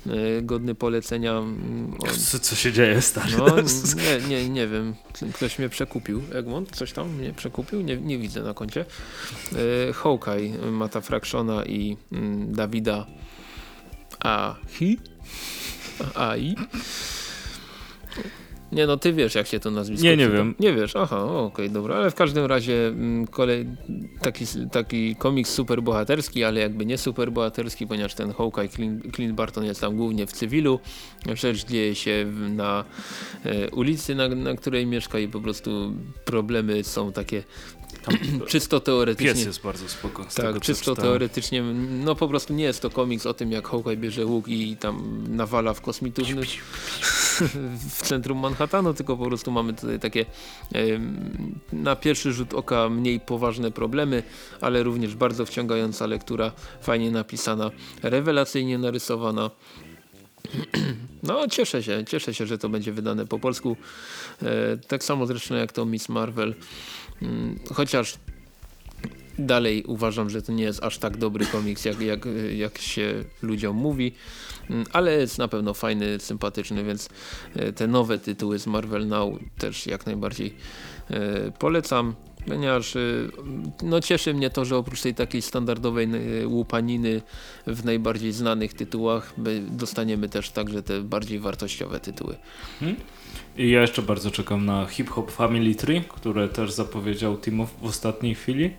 e, godny polecenia. Mm, on- Co, co się dzieje, stary? no, nie, nie, nie wiem. Ktoś mnie przekupił. Egmont? Coś tam mnie przekupił? Nie, nie widzę na koncie. E, Hawkeye, Mata Fractiona i Dawida Ahi. Ai. Nie no, ty wiesz jak się to nazwisko Nie, nie czyta. wiem. Nie wiesz, aha, okej, dobra, ale w każdym razie mm, kolej, taki, taki komiks superbohaterski, ale jakby nie superbohaterski, ponieważ ten Hawkeye Clint, Clint Barton jest tam głównie w cywilu. Rzecz dzieje się na e, ulicy, na, na której mieszka i po prostu problemy są takie czysto teoretycznie. Pies jest bardzo spoko. z tego, Tak, co czysto teoretycznie, no po prostu nie jest to komiks o tym jak Hawkeye bierze łuk i tam nawala w kosmitów w centrum Manhattanu, tylko po prostu mamy tutaj takie na pierwszy rzut oka mniej poważne problemy, ale również bardzo wciągająca lektura, fajnie napisana, rewelacyjnie narysowana. No cieszę się, cieszę się, że to będzie wydane po polsku. E, tak samo zresztą jak to Miss Marvel. Mm, Chociaż dalej uważam, że to nie jest aż tak dobry komiks, jak, jak, jak się ludziom mówi, Mm, ale jest na pewno fajny, sympatyczny, więc e, te nowe tytuły z Marvel Now też jak najbardziej e, polecam. Ponieważ e, no cieszy mnie to, że oprócz tej takiej standardowej e, łupaniny w najbardziej znanych tytułach my dostaniemy też także te bardziej wartościowe tytuły. I ja jeszcze bardzo czekam na Hip Hop Family Tree, które też zapowiedział Timo w ostatniej chwili.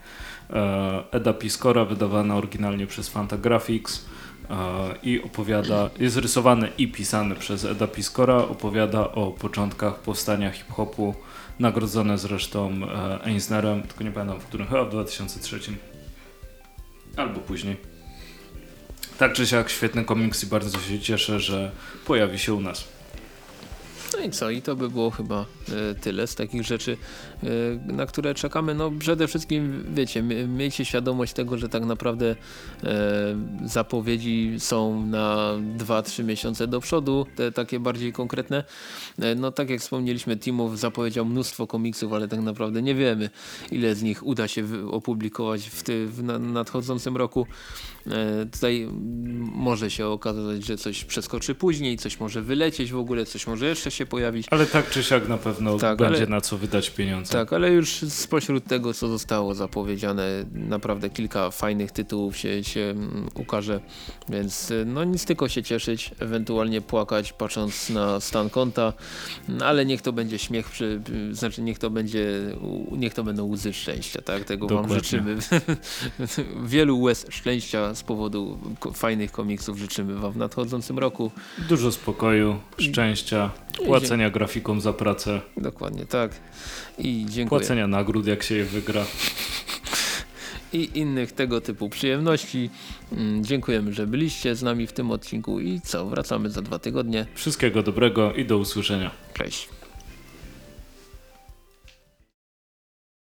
E, Eda Piscora, wydawana oryginalnie przez Fantagraphics e, i opowiada, jest rysowany i pisany przez Eda Piscora, opowiada o początkach powstania hip-hopu, nagrodzone zresztą e, Eisnerem, tylko nie pamiętam w którym, chyba w 2003 albo później. Tak czy siak świetny komiks i bardzo się cieszę, że pojawi się u nas. No i co? I to by było chyba e, tyle z takich rzeczy, na które czekamy. No przede wszystkim, wiecie, miejcie świadomość tego, że tak naprawdę e, zapowiedzi są na 2-3 miesiące do przodu, te takie bardziej konkretne. E, no tak jak wspomnieliśmy, Timow zapowiedział mnóstwo komiksów, ale tak naprawdę nie wiemy, ile z nich uda się opublikować w, ty, w na, nadchodzącym roku. Tutaj może się okazać, że coś przeskoczy później, coś może wylecieć w ogóle, coś może jeszcze się pojawić. Ale tak czy siak na pewno Tak, będzie ale- na co wydać pieniądze. Tak, ale już spośród tego, co zostało zapowiedziane, naprawdę kilka fajnych tytułów się, się mm, ukaże, więc no nic tylko się cieszyć, ewentualnie płakać patrząc na stan konta, no, ale niech to będzie śmiech, przy, znaczy niech to będzie, niech to będą łzy szczęścia, tak? Tego Dokładnie. wam życzymy. Wielu łez szczęścia z powodu fajnych komiksów życzymy wam w nadchodzącym roku. Dużo spokoju, szczęścia, płacenia grafikom za pracę, Dokładnie tak. I dziękuję. płacenia nagród jak się je wygra. i innych tego typu przyjemności. Mm, Dziękujemy, że byliście z nami w tym odcinku i co, wracamy za dwa tygodnie. Wszystkiego dobrego i do usłyszenia. Cześć.